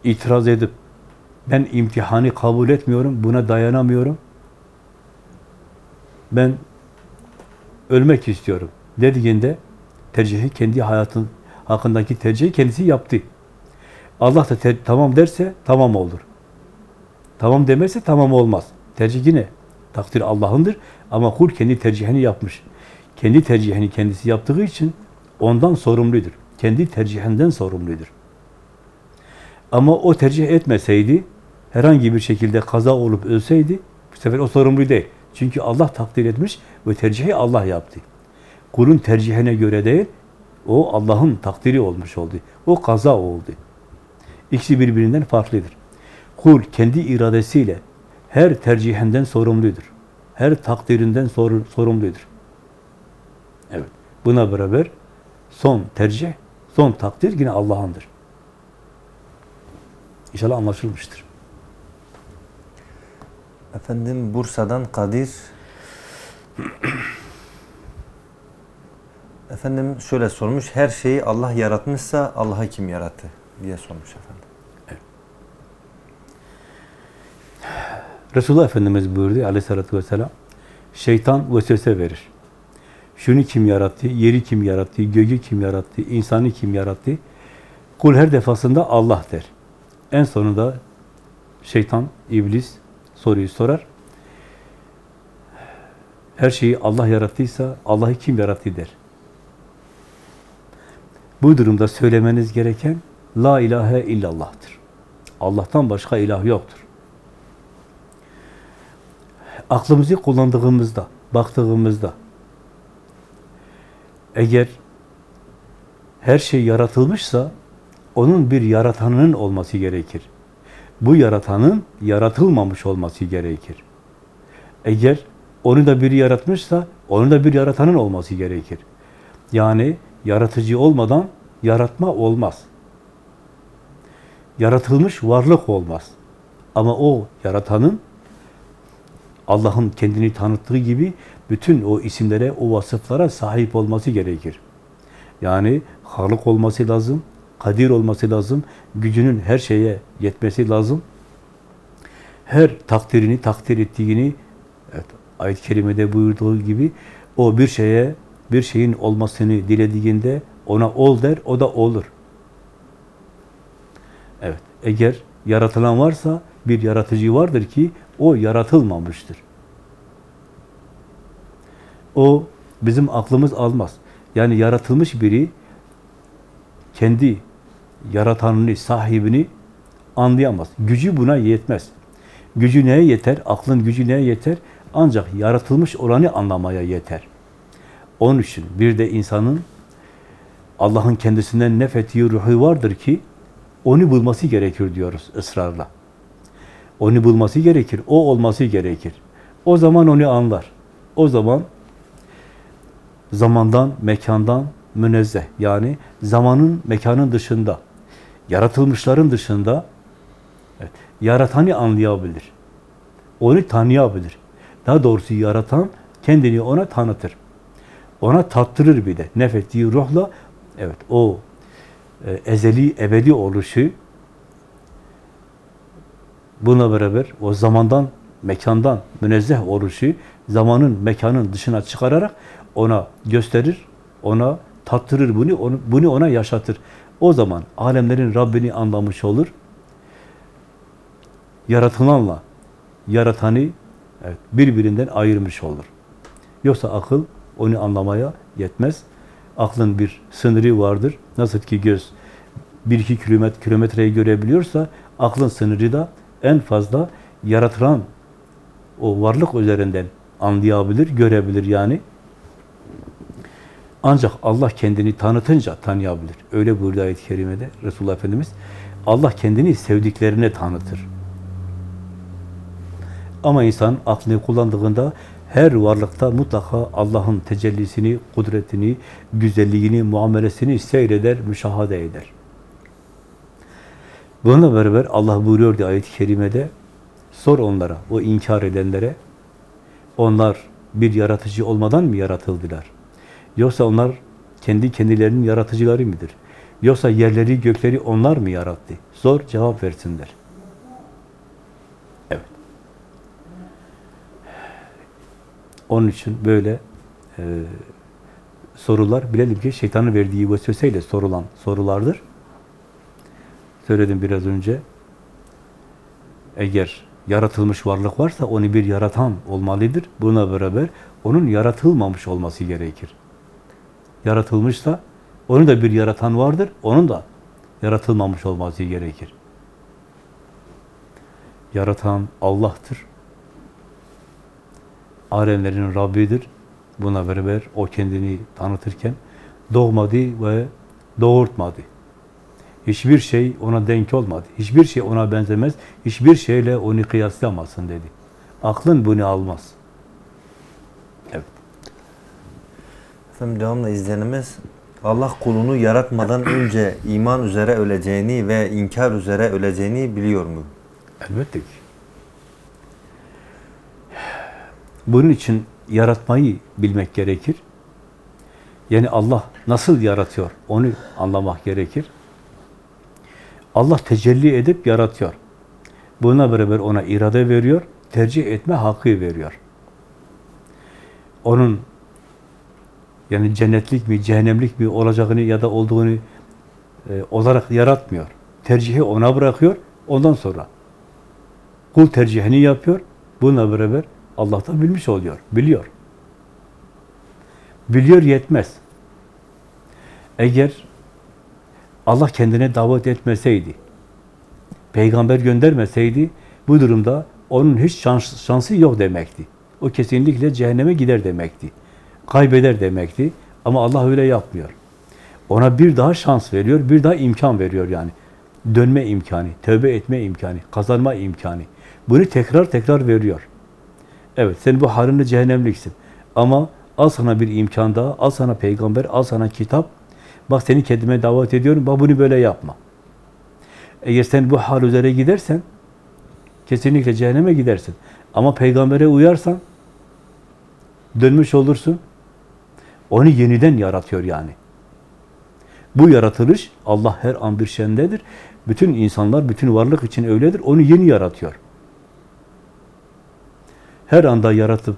itiraz edip ben imtihanı kabul etmiyorum, buna dayanamıyorum. Ben ölmek istiyorum dediğinde tercihi kendi hayatın hakkındaki tercihi kendisi yaptı. Allah da tamam derse tamam olur. Tamam demezse tamam olmaz. Tercih yine takdir Allah'ındır ama kul kendi tercihini yapmış. Kendi tercihini kendisi yaptığı için ondan sorumludur. Kendi tercihinden sorumludur. Ama o tercih etmeseydi, herhangi bir şekilde kaza olup ölseydi, bu sefer o sorumlu değil. Çünkü Allah takdir etmiş ve tercihi Allah yaptı. Kulun tercihine göre değil, o Allah'ın takdiri olmuş oldu. O kaza oldu. İkisi birbirinden farklıdır. Kul kendi iradesiyle her tercihinden sorumludur. Her takdirinden sor- sorumludur. Evet. Buna beraber son tercih, son takdir yine Allah'ındır. İnşallah anlaşılmıştır. Efendim Bursa'dan Kadir. Efendim şöyle sormuş. Her şeyi Allah yaratmışsa Allah'ı kim yarattı? diye sormuş efendim. Resulullah Efendimiz buyurdu aleyhissalatü vesselam, şeytan vesvese verir. Şunu kim yarattı, yeri kim yarattı, göğü kim yarattı, insanı kim yarattı? Kul her defasında Allah der. En sonunda şeytan, iblis soruyu sorar. Her şeyi Allah yarattıysa Allah'ı kim yarattı der. Bu durumda söylemeniz gereken La ilahe illallah'tır. Allah'tan başka ilah yoktur. Aklımızı kullandığımızda, baktığımızda eğer her şey yaratılmışsa onun bir yaratanının olması gerekir. Bu yaratanın yaratılmamış olması gerekir. Eğer onu da biri yaratmışsa onun da bir yaratanın olması gerekir. Yani yaratıcı olmadan yaratma olmaz. Yaratılmış varlık olmaz. Ama o yaratanın Allah'ın kendini tanıttığı gibi bütün o isimlere, o vasıflara sahip olması gerekir. Yani Halık olması lazım, Kadir olması lazım, gücünün her şeye yetmesi lazım. Her takdirini takdir ettiğini, evet, ayet-i kerimede buyurduğu gibi, o bir şeye, bir şeyin olmasını dilediğinde ona ol der, o da olur. Evet, eğer yaratılan varsa bir yaratıcı vardır ki o yaratılmamıştır. O bizim aklımız almaz. Yani yaratılmış biri kendi yaratanını, sahibini anlayamaz. Gücü buna yetmez. Gücü neye yeter? Aklın gücü neye yeter? Ancak yaratılmış olanı anlamaya yeter. Onun için bir de insanın Allah'ın kendisinden nefettiği ruhu vardır ki onu bulması gerekir diyoruz ısrarla. Onu bulması gerekir, o olması gerekir. O zaman onu anlar. O zaman zamandan, mekandan münezzeh. Yani zamanın, mekanın dışında, yaratılmışların dışında evet, yaratanı anlayabilir. Onu tanıyabilir. Daha doğrusu yaratan kendini ona tanıtır. Ona tattırır bir de. Nefettiği ruhla evet o e, ezeli, ebedi oluşu buna beraber o zamandan, mekandan münezzeh oluşu zamanın, mekanın dışına çıkararak ona gösterir, ona tattırır bunu, onu, bunu ona yaşatır. O zaman alemlerin Rabbini anlamış olur. Yaratılanla yaratanı evet, birbirinden ayırmış olur. Yoksa akıl onu anlamaya yetmez. Aklın bir sınırı vardır. Nasıl ki göz bir iki kilometre, kilometreyi görebiliyorsa aklın sınırı da en fazla yaratılan o varlık üzerinden anlayabilir, görebilir yani. Ancak Allah kendini tanıtınca tanıyabilir. Öyle buyurdu ayet-i kerimede Resulullah Efendimiz. Allah kendini sevdiklerine tanıtır. Ama insan aklını kullandığında her varlıkta mutlaka Allah'ın tecellisini, kudretini, güzelliğini, muamelesini seyreder, müşahede eder. Bununla beraber Allah buyuruyor diye ayet-i kerimede sor onlara, o inkar edenlere onlar bir yaratıcı olmadan mı yaratıldılar? Yoksa onlar kendi kendilerinin yaratıcıları mıdır? Yoksa yerleri, gökleri onlar mı yarattı? Zor cevap versinler. Evet. Onun için böyle e, sorular bilelim ki şeytanın verdiği vesveseyle sorulan sorulardır. Söyledim biraz önce. Eğer yaratılmış varlık varsa onu bir yaratan olmalıdır. Buna beraber onun yaratılmamış olması gerekir. Yaratılmışsa onun da bir yaratan vardır. Onun da yaratılmamış olması gerekir. Yaratan Allah'tır. Alemlerin Rabbidir. Buna beraber o kendini tanıtırken doğmadı ve doğurtmadı. Hiçbir şey ona denk olmadı. Hiçbir şey ona benzemez. Hiçbir şeyle onu kıyaslayamazsın dedi. Aklın bunu almaz. Evet. Efendim devamlı izleyenimiz Allah kulunu yaratmadan önce iman üzere öleceğini ve inkar üzere öleceğini biliyor mu? Elbette ki. Bunun için yaratmayı bilmek gerekir. Yani Allah nasıl yaratıyor onu anlamak gerekir. Allah tecelli edip yaratıyor. Buna beraber ona irade veriyor, tercih etme hakkı veriyor. Onun yani cennetlik mi, cehennemlik mi olacağını ya da olduğunu e, olarak yaratmıyor. Tercihi ona bırakıyor. Ondan sonra kul tercihini yapıyor. Bununla beraber Allah da bilmiş oluyor. Biliyor. Biliyor yetmez. Eğer Allah kendine davet etmeseydi, peygamber göndermeseydi, bu durumda onun hiç şans, şansı yok demekti. O kesinlikle cehenneme gider demekti. Kaybeder demekti. Ama Allah öyle yapmıyor. Ona bir daha şans veriyor, bir daha imkan veriyor yani. Dönme imkanı, tövbe etme imkanı, kazanma imkanı. Bunu tekrar tekrar veriyor. Evet, sen bu halinle cehennemliksin. Ama al sana bir imkan daha, al sana peygamber, al sana kitap. Bak seni kendime davet ediyorum, bak bunu böyle yapma. Eğer sen bu hal üzere gidersen, kesinlikle cehenneme gidersin. Ama peygambere uyarsan, dönmüş olursun. Onu yeniden yaratıyor yani. Bu yaratılış, Allah her an bir şendedir. Bütün insanlar, bütün varlık için öyledir. Onu yeni yaratıyor. Her anda yaratıp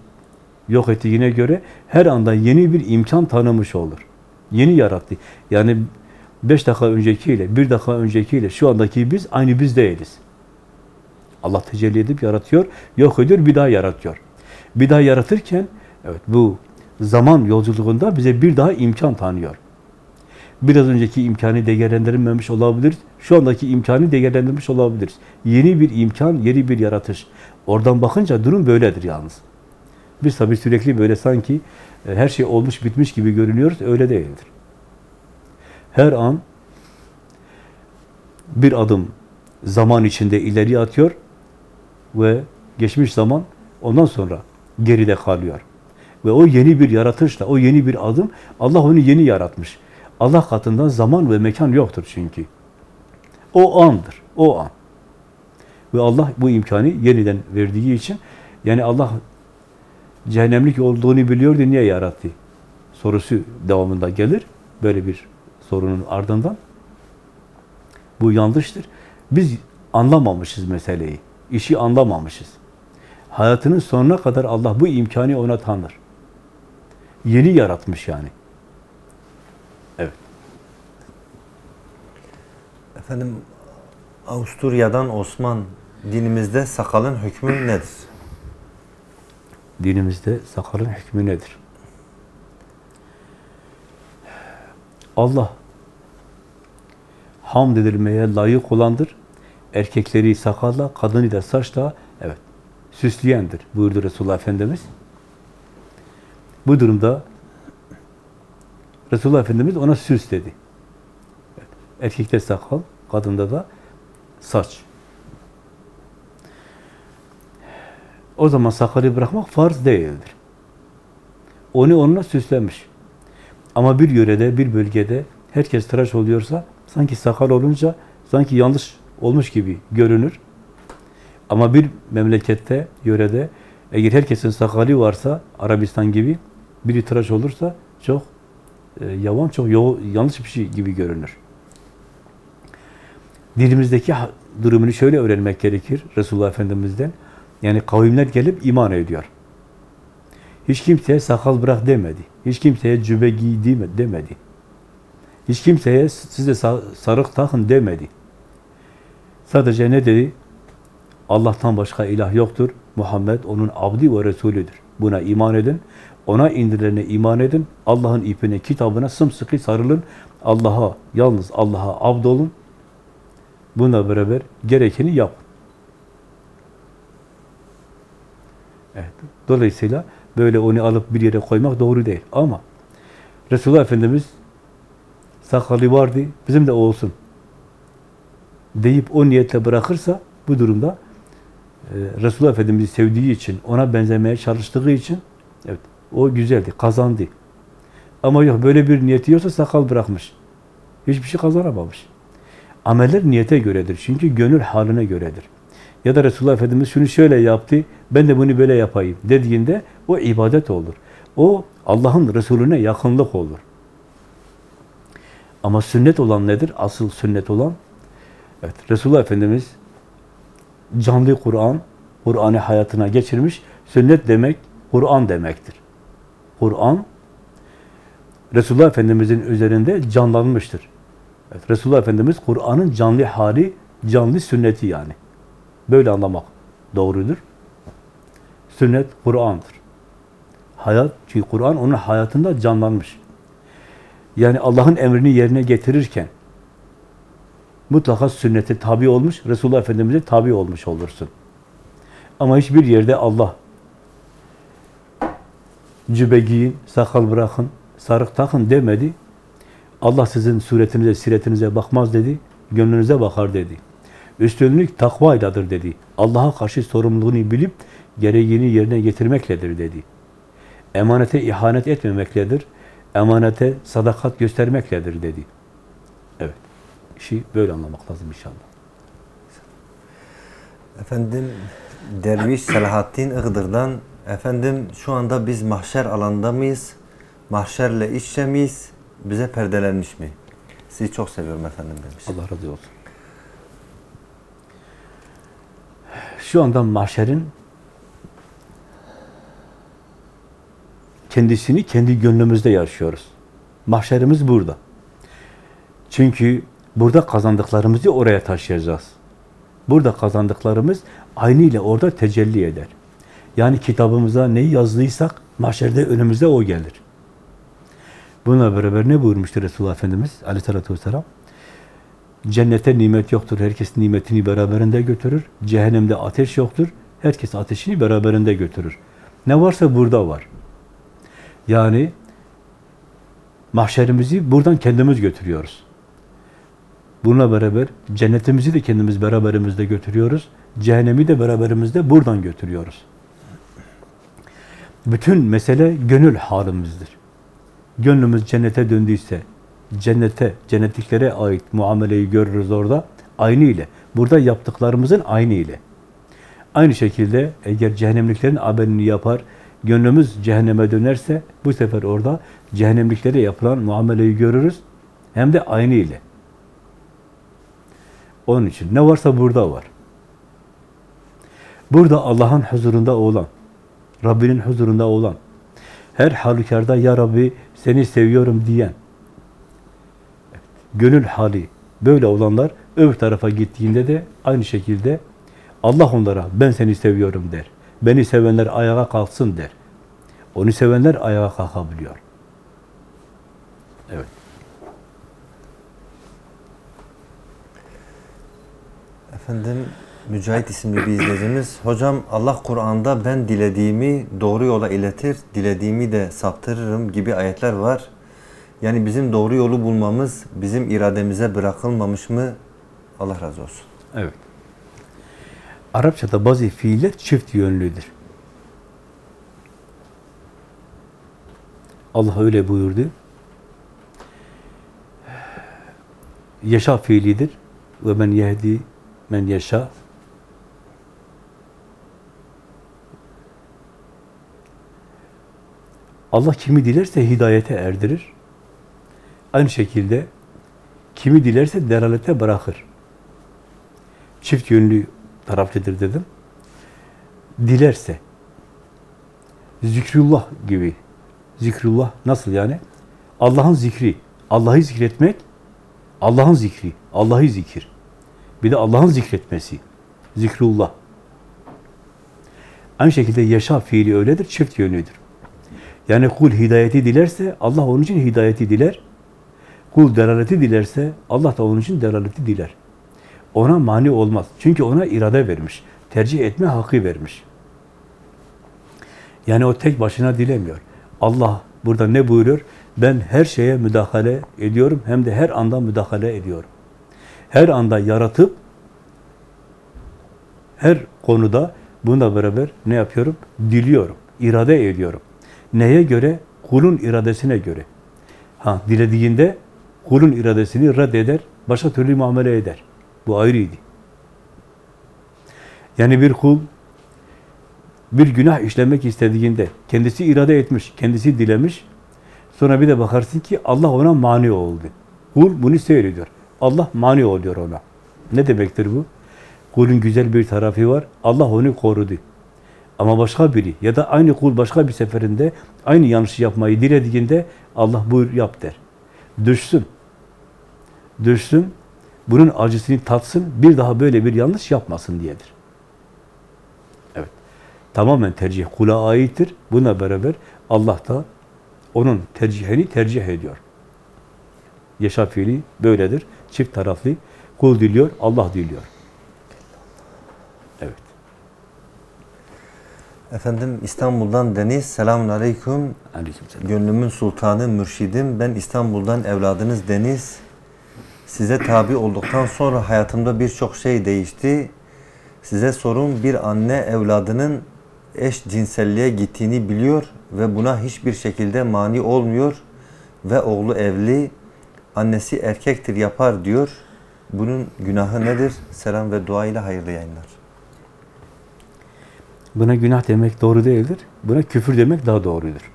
yok ettiğine göre her anda yeni bir imkan tanımış olur. Yeni yarattı. Yani beş dakika öncekiyle, bir dakika öncekiyle şu andaki biz aynı biz değiliz. Allah tecelli edip yaratıyor, yok ediyor, bir daha yaratıyor. Bir daha yaratırken, evet bu zaman yolculuğunda bize bir daha imkan tanıyor. Biraz önceki imkanı değerlendirilmemiş olabilir, şu andaki imkanı değerlendirmiş olabiliriz. Yeni bir imkan, yeni bir yaratış. Oradan bakınca durum böyledir yalnız. Biz tabii sürekli böyle sanki e, her şey olmuş bitmiş gibi görünüyoruz, öyle değildir. Her an bir adım zaman içinde ileri atıyor ve geçmiş zaman ondan sonra geride kalıyor. Ve o yeni bir yaratışla, o yeni bir adım, Allah onu yeni yaratmış. Allah katından zaman ve mekan yoktur çünkü. O andır, o an. Ve Allah bu imkanı yeniden verdiği için, yani Allah cehennemlik olduğunu biliyordu, niye yarattı? Sorusu devamında gelir, böyle bir sorunun ardından. Bu yanlıştır. Biz anlamamışız meseleyi, işi anlamamışız. Hayatının sonuna kadar Allah bu imkanı ona tanır. Yeni yaratmış yani. Evet. Efendim Avusturya'dan Osman dinimizde sakalın hükmü nedir? Dinimizde sakalın hükmü nedir? Allah hamd edilmeye layık olandır. Erkekleri sakalla, kadını da saçla evet süsleyendir buyurdu Resulullah Efendimiz. Bu durumda Resulullah Efendimiz ona süs dedi. Erkekte sakal, kadında da saç. O zaman sakalı bırakmak farz değildir. Onu onunla süslemiş. Ama bir yörede, bir bölgede herkes tıraş oluyorsa sanki sakal olunca sanki yanlış olmuş gibi görünür. Ama bir memlekette, yörede eğer herkesin sakali varsa Arabistan gibi biri tıraş olursa çok e, yavan, çok yo- yanlış bir şey gibi görünür. Dilimizdeki durumunu şöyle öğrenmek gerekir Resulullah Efendimiz'den. Yani kavimler gelip iman ediyor. Hiç kimseye sakal bırak demedi. Hiç kimseye cübe giy deme- demedi. Hiç kimseye size sa- sarık takın demedi. Sadece ne dedi? Allah'tan başka ilah yoktur. Muhammed onun abdi ve Resulüdür. Buna iman edin. Ona indirilene iman edin. Allah'ın ipine, kitabına sımsıkı sarılın. Allah'a, yalnız Allah'a abd olun. Bununla beraber gerekeni yapın. Evet. Dolayısıyla böyle onu alıp bir yere koymak doğru değil. Ama Resulullah Efendimiz sakalı vardı, bizim de olsun deyip o niyetle bırakırsa bu durumda Resulullah Efendimiz'i sevdiği için, ona benzemeye çalıştığı için evet o güzeldi, kazandı. Ama yok böyle bir niyeti yoksa sakal bırakmış. Hiçbir şey kazanamamış. Ameller niyete göredir. Çünkü gönül haline göredir. Ya da Resulullah Efendimiz şunu şöyle yaptı, ben de bunu böyle yapayım dediğinde o ibadet olur. O Allah'ın Resulüne yakınlık olur. Ama sünnet olan nedir? Asıl sünnet olan evet Resulullah Efendimiz canlı Kur'an, Kur'an'ı hayatına geçirmiş. Sünnet demek Kur'an demektir. Kur'an Resulullah Efendimizin üzerinde canlanmıştır. Evet, Resulullah Efendimiz Kur'an'ın canlı hali, canlı sünneti yani. Böyle anlamak doğrudur. Sünnet Kur'an'dır. Hayat, çünkü Kur'an onun hayatında canlanmış. Yani Allah'ın emrini yerine getirirken mutlaka sünnete tabi olmuş, Resulullah Efendimiz'e tabi olmuş olursun. Ama hiçbir yerde Allah cübe giyin, sakal bırakın, sarık takın demedi. Allah sizin suretinize, siretinize bakmaz dedi, gönlünüze bakar dedi. Üstünlük takvayladır dedi. Allah'a karşı sorumluluğunu bilip gereğini yerine getirmekledir dedi. Emanete ihanet etmemekledir. Emanete sadakat göstermekledir dedi. Evet. İşi böyle anlamak lazım inşallah. Efendim Derviş Selahattin Iğdır'dan efendim şu anda biz mahşer alanında mıyız? Mahşerle iç içe miyiz? Bize perdelenmiş mi? Sizi çok seviyorum efendim demiş. Allah razı olsun. Şu anda mahşerin kendisini kendi gönlümüzde yaşıyoruz. Mahşerimiz burada. Çünkü burada kazandıklarımızı oraya taşıyacağız. Burada kazandıklarımız aynı ile orada tecelli eder. Yani kitabımıza neyi yazdıysak mahşerde önümüze o gelir. Bununla beraber ne buyurmuştur Resulullah Efendimiz aleyhissalatü vesselam? Cennete nimet yoktur. Herkes nimetini beraberinde götürür. Cehennemde ateş yoktur. Herkes ateşini beraberinde götürür. Ne varsa burada var. Yani mahşerimizi buradan kendimiz götürüyoruz. Bununla beraber cennetimizi de kendimiz beraberimizde götürüyoruz. Cehennemi de beraberimizde buradan götürüyoruz. Bütün mesele gönül halimizdir. Gönlümüz cennete döndüyse, cennete, cennetliklere ait muameleyi görürüz orada. Aynı ile. Burada yaptıklarımızın aynı ile. Aynı şekilde eğer cehennemliklerin haberini yapar, gönlümüz cehenneme dönerse bu sefer orada cehennemliklere yapılan muameleyi görürüz. Hem de aynı ile. Onun için ne varsa burada var. Burada Allah'ın huzurunda olan, Rabbinin huzurunda olan, her halükarda ya Rabbi seni seviyorum diyen, gönül hali böyle olanlar öbür tarafa gittiğinde de aynı şekilde Allah onlara ben seni seviyorum der. Beni sevenler ayağa kalksın der. Onu sevenler ayağa kalkabiliyor. Evet. Efendim Mücahit isimli bir izleyicimiz. Hocam Allah Kur'an'da ben dilediğimi doğru yola iletir, dilediğimi de saptırırım gibi ayetler var. Yani bizim doğru yolu bulmamız bizim irademize bırakılmamış mı? Allah razı olsun. Evet. Arapçada bazı fiiller çift yönlüdür. Allah öyle buyurdu. Yaşa fiilidir. Ve men yehdi men yaşa. Allah kimi dilerse hidayete erdirir. Aynı şekilde kimi dilerse delalete bırakır. Çift yönlü taraflıdır dedim. Dilerse zikrullah gibi. Zikrullah nasıl yani? Allah'ın zikri. Allah'ı zikretmek Allah'ın zikri. Allah'ı zikir. Bir de Allah'ın zikretmesi. Zikrullah. Aynı şekilde yaşa fiili öyledir, çift yönlüdür. Yani kul hidayeti dilerse Allah onun için hidayeti diler. Kul delaleti dilerse Allah da onun için delaleti diler. Ona mani olmaz. Çünkü ona irade vermiş. Tercih etme hakkı vermiş. Yani o tek başına dilemiyor. Allah burada ne buyuruyor? Ben her şeye müdahale ediyorum. Hem de her anda müdahale ediyorum. Her anda yaratıp her konuda bununla beraber ne yapıyorum? Diliyorum. irade ediyorum. Neye göre? Kulun iradesine göre. Ha, dilediğinde kulun iradesini reddeder, başka türlü muamele eder. Bu ayrıydı. Yani bir kul bir günah işlemek istediğinde kendisi irade etmiş, kendisi dilemiş. Sonra bir de bakarsın ki Allah ona mani oldu. Kul bunu seyrediyor. Allah mani oluyor ona. Ne demektir bu? Kulun güzel bir tarafı var. Allah onu korudu. Ama başka biri ya da aynı kul başka bir seferinde aynı yanlışı yapmayı dilediğinde Allah buyur yap der. Düşsün. Düşsün. Bunun acısını tatsın. Bir daha böyle bir yanlış yapmasın diyedir. Evet. Tamamen tercih kula aittir. Buna beraber Allah da onun tercihini tercih ediyor. Yaşa fiili böyledir. Çift taraflı. Kul diliyor, Allah diliyor. Evet. Efendim İstanbul'dan Deniz. Selamun Aleyküm. Aleykümselam. Gönlümün sultanı, mürşidim. Ben İstanbul'dan evladınız Deniz. Size tabi olduktan sonra hayatımda birçok şey değişti. Size sorum bir anne evladının eş cinselliğe gittiğini biliyor ve buna hiçbir şekilde mani olmuyor ve oğlu evli, annesi erkektir yapar diyor. Bunun günahı nedir? Selam ve dua ile hayırlı yayınlar. Buna günah demek doğru değildir. Buna küfür demek daha doğrudur.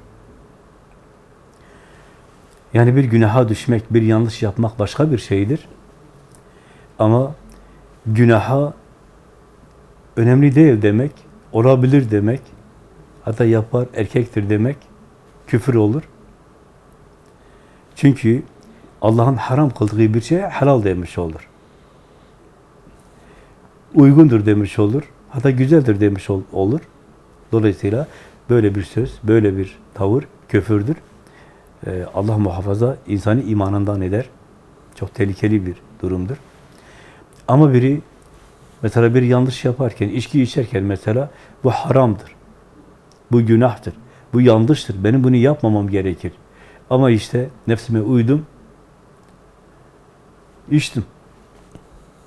Yani bir günaha düşmek, bir yanlış yapmak başka bir şeydir. Ama günaha önemli değil demek, olabilir demek, hatta yapar, erkektir demek küfür olur. Çünkü Allah'ın haram kıldığı bir şeye helal demiş olur. Uygundur demiş olur. Hatta güzeldir demiş ol, olur. Dolayısıyla böyle bir söz, böyle bir tavır küfürdür. Ee, Allah muhafaza insanı imanından eder. Çok tehlikeli bir durumdur. Ama biri mesela bir yanlış yaparken, içki içerken mesela bu haramdır. Bu günahtır. Bu yanlıştır. Benim bunu yapmamam gerekir. Ama işte nefsime uydum. İçtim.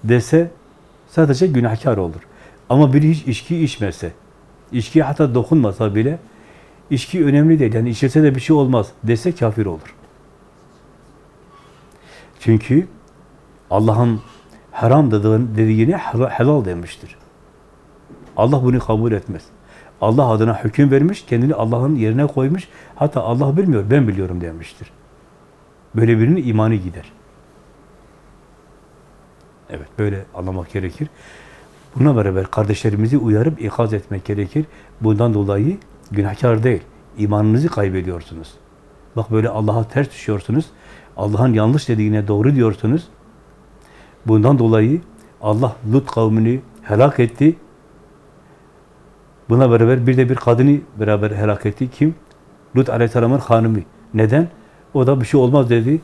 Dese sadece günahkar olur. Ama biri hiç içki içmese, içki hatta dokunmasa bile içki önemli değil. Yani içirse de bir şey olmaz dese kafir olur. Çünkü Allah'ın haram dediğine helal demiştir. Allah bunu kabul etmez. Allah adına hüküm vermiş, kendini Allah'ın yerine koymuş. Hatta Allah bilmiyor, ben biliyorum demiştir. Böyle birinin imanı gider. Evet, böyle anlamak gerekir. Buna beraber kardeşlerimizi uyarıp ikaz etmek gerekir. Bundan dolayı günahkar değil, imanınızı kaybediyorsunuz. Bak böyle Allah'a ters düşüyorsunuz. Allah'ın yanlış dediğine doğru diyorsunuz. Bundan dolayı Allah Lut kavmini helak etti. Buna beraber bir de bir kadını beraber helak etti. Kim? Lut Aleyhisselam'ın hanımı. Neden? O da bir şey olmaz dedi.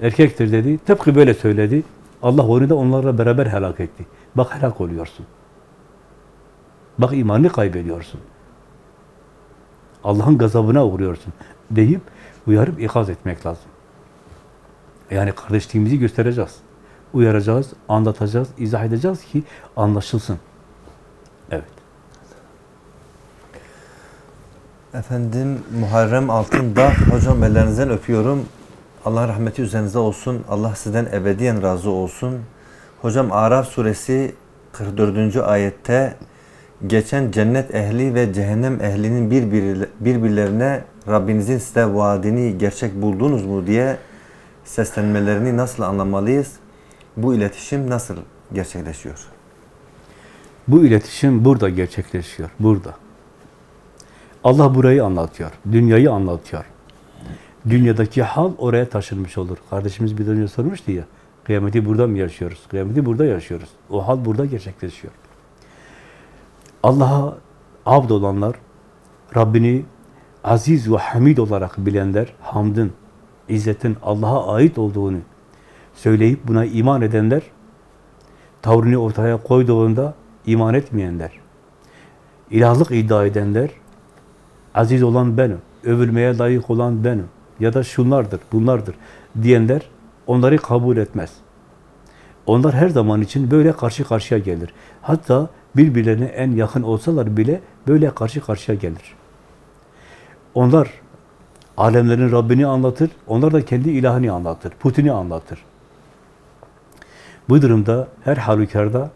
Erkektir dedi. Tıpkı böyle söyledi. Allah onu da onlarla beraber helak etti. Bak helak oluyorsun. Bak imanını kaybediyorsun. Allah'ın gazabına uğruyorsun deyip uyarıp ikaz etmek lazım. Yani kardeşliğimizi göstereceğiz. Uyaracağız, anlatacağız, izah edeceğiz ki anlaşılsın. Evet. Efendim Muharrem Altındağ hocam ellerinizden öpüyorum. Allah rahmeti üzerinize olsun. Allah sizden ebediyen razı olsun. Hocam Araf suresi 44. ayette geçen cennet ehli ve cehennem ehlinin birbirlerine Rabbinizin size vaadini gerçek buldunuz mu diye seslenmelerini nasıl anlamalıyız? Bu iletişim nasıl gerçekleşiyor? Bu iletişim burada gerçekleşiyor. Burada. Allah burayı anlatıyor. Dünyayı anlatıyor. Dünyadaki hal oraya taşınmış olur. Kardeşimiz bir önce sormuştu ya. Kıyameti burada mı yaşıyoruz? Kıyameti burada yaşıyoruz. O hal burada gerçekleşiyor. Allah'a abd olanlar, Rabbini aziz ve hamid olarak bilenler, hamdın, izzetin Allah'a ait olduğunu söyleyip buna iman edenler, tavrını ortaya koyduğunda iman etmeyenler, ilahlık iddia edenler, aziz olan benim, övülmeye layık olan benim ya da şunlardır, bunlardır diyenler onları kabul etmez. Onlar her zaman için böyle karşı karşıya gelir. Hatta birbirlerine en yakın olsalar bile böyle karşı karşıya gelir. Onlar alemlerin Rabbini anlatır, onlar da kendi ilahını anlatır, putini anlatır. Bu durumda her halükarda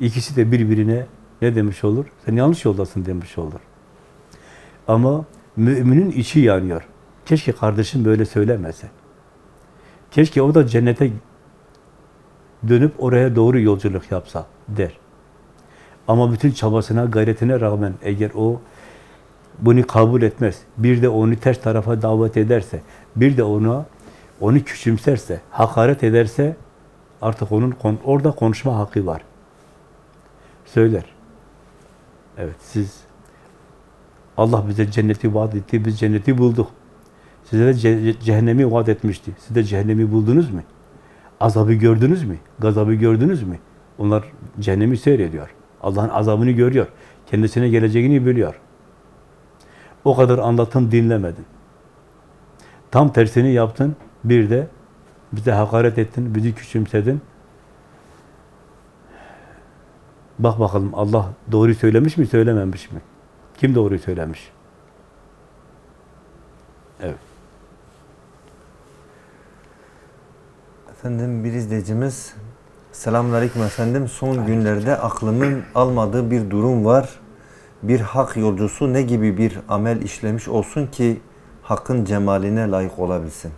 ikisi de birbirine ne demiş olur? Sen yanlış yoldasın demiş olur. Ama müminin içi yanıyor. Keşke kardeşim böyle söylemese. Keşke o da cennete dönüp oraya doğru yolculuk yapsa der. Ama bütün çabasına, gayretine rağmen eğer o bunu kabul etmez, bir de onu ters tarafa davet ederse, bir de ona onu küçümserse, hakaret ederse artık onun orada konuşma hakkı var. Söyler. Evet siz Allah bize cenneti vaat etti, biz cenneti bulduk. Size de ce cehennemi vaat etmişti. Siz de cehennemi buldunuz mu? Azabı gördünüz mü? Gazabı gördünüz mü? Onlar cehennemi seyrediyor. Allah'ın azabını görüyor. Kendisine geleceğini biliyor. O kadar anlatım dinlemedin. Tam tersini yaptın. Bir de bize hakaret ettin, bizi küçümsedin. Bak bakalım Allah doğru söylemiş mi, söylememiş mi? Kim doğru söylemiş? Evet. Efendim bir izleyicimiz Selamünaleyküm efendim. Son günlerde aklımın almadığı bir durum var. Bir hak yolcusu ne gibi bir amel işlemiş olsun ki hakkın cemaline layık olabilsin?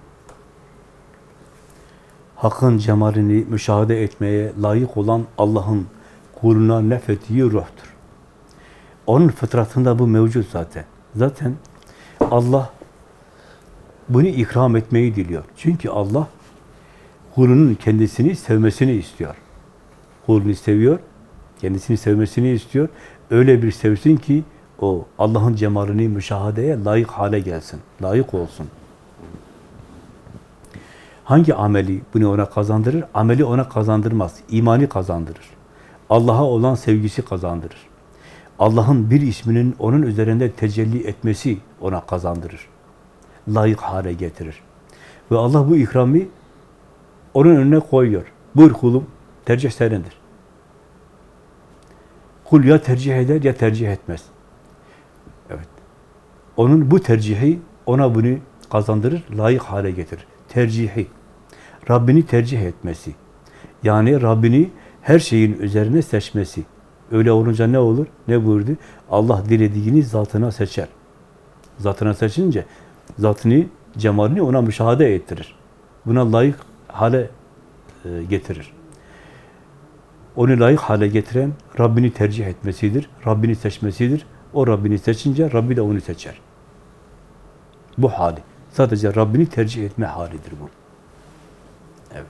Hakkın cemalini müşahede etmeye layık olan Allah'ın kuluna nefettiği ruhtur. Onun fıtratında bu mevcut zaten. Zaten Allah bunu ikram etmeyi diliyor. Çünkü Allah kulunun kendisini sevmesini istiyor. Kulunu seviyor, kendisini sevmesini istiyor. Öyle bir sevsin ki o Allah'ın cemalini müşahadeye layık hale gelsin, layık olsun. Hangi ameli bunu ona kazandırır? Ameli ona kazandırmaz, imani kazandırır. Allah'a olan sevgisi kazandırır. Allah'ın bir isminin onun üzerinde tecelli etmesi ona kazandırır. Layık hale getirir. Ve Allah bu ikramı onun önüne koyuyor. Buyur kulum, tercih senindir. Kul ya tercih eder ya tercih etmez. Evet. Onun bu tercihi ona bunu kazandırır, layık hale getirir. Tercihi. Rabbini tercih etmesi. Yani Rabbini her şeyin üzerine seçmesi. Öyle olunca ne olur? Ne buyurdu? Allah dilediğini zatına seçer. Zatına seçince zatını, cemalini ona müşahede ettirir. Buna layık hale e, getirir. Onu layık hale getiren Rabbini tercih etmesidir. Rabbini seçmesidir. O Rabbini seçince Rabbi de onu seçer. Bu hali. Sadece Rabbini tercih etme halidir bu. Evet.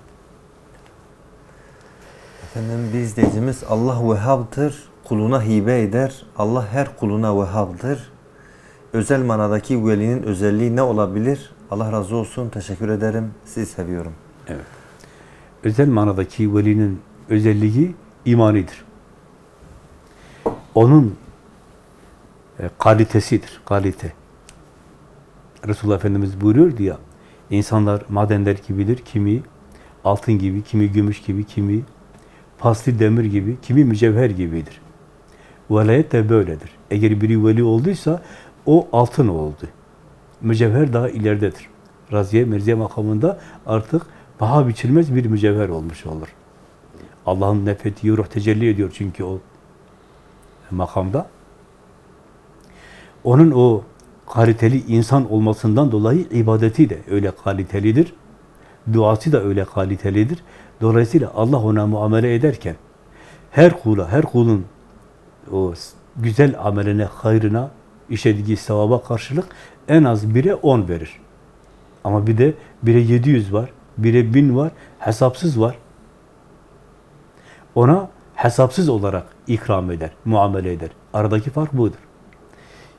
Efendim bir izleyicimiz Allah Vehhab'dır, kuluna hibe eder. Allah her kuluna Vehhab'dır. Özel manadaki velinin özelliği ne olabilir? Allah razı olsun, teşekkür ederim, sizi seviyorum. Evet. Özel manadaki velinin özelliği imanidir. Onun e, kalitesidir, kalite. Resulullah Efendimiz buyuruyordu ya, insanlar madenler gibidir, kimi altın gibi, kimi gümüş gibi, kimi paslı demir gibi, kimi mücevher gibidir. Velayet de böyledir. Eğer biri veli olduysa o altın oldu. Mücevher daha ileridedir. Raziye, merziye makamında artık paha biçilmez bir mücevher olmuş olur. Allah'ın nefettiği ruh tecelli ediyor çünkü o makamda. Onun o kaliteli insan olmasından dolayı ibadeti de öyle kalitelidir. Duası da öyle kalitelidir. Dolayısıyla Allah ona muamele ederken her kula, her kulun o güzel ameline, hayrına, işlediği sevaba karşılık en az bire on verir. Ama bir de bire 700 var, bire 1000 var, hesapsız var. Ona hesapsız olarak ikram eder, muamele eder. Aradaki fark budur.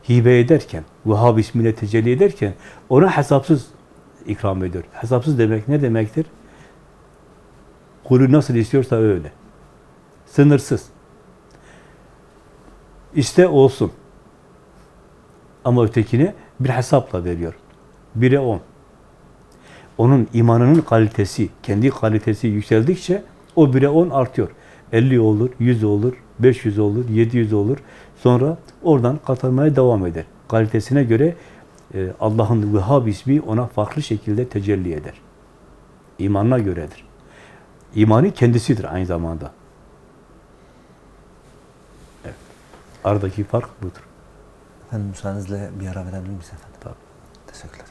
Hibe ederken, Vahhab ismiyle tecelli ederken ona hesapsız ikram ediyor. Hesapsız demek ne demektir? Kulü nasıl istiyorsa öyle. Sınırsız. İste olsun. Ama ötekine bir hesapla veriyor. Bire on. Onun imanının kalitesi, kendi kalitesi yükseldikçe o bire on artıyor. 50 olur, 100 olur, 500 olur, 700 olur. Sonra oradan katılmaya devam eder. Kalitesine göre e, Allah'ın Vehhab ismi ona farklı şekilde tecelli eder. İmanına göredir. İmanı kendisidir aynı zamanda. Evet. Aradaki fark budur. Efendim müsaadenizle bir ara verebilir miyiz efendim? Tabii. Teşekkürler.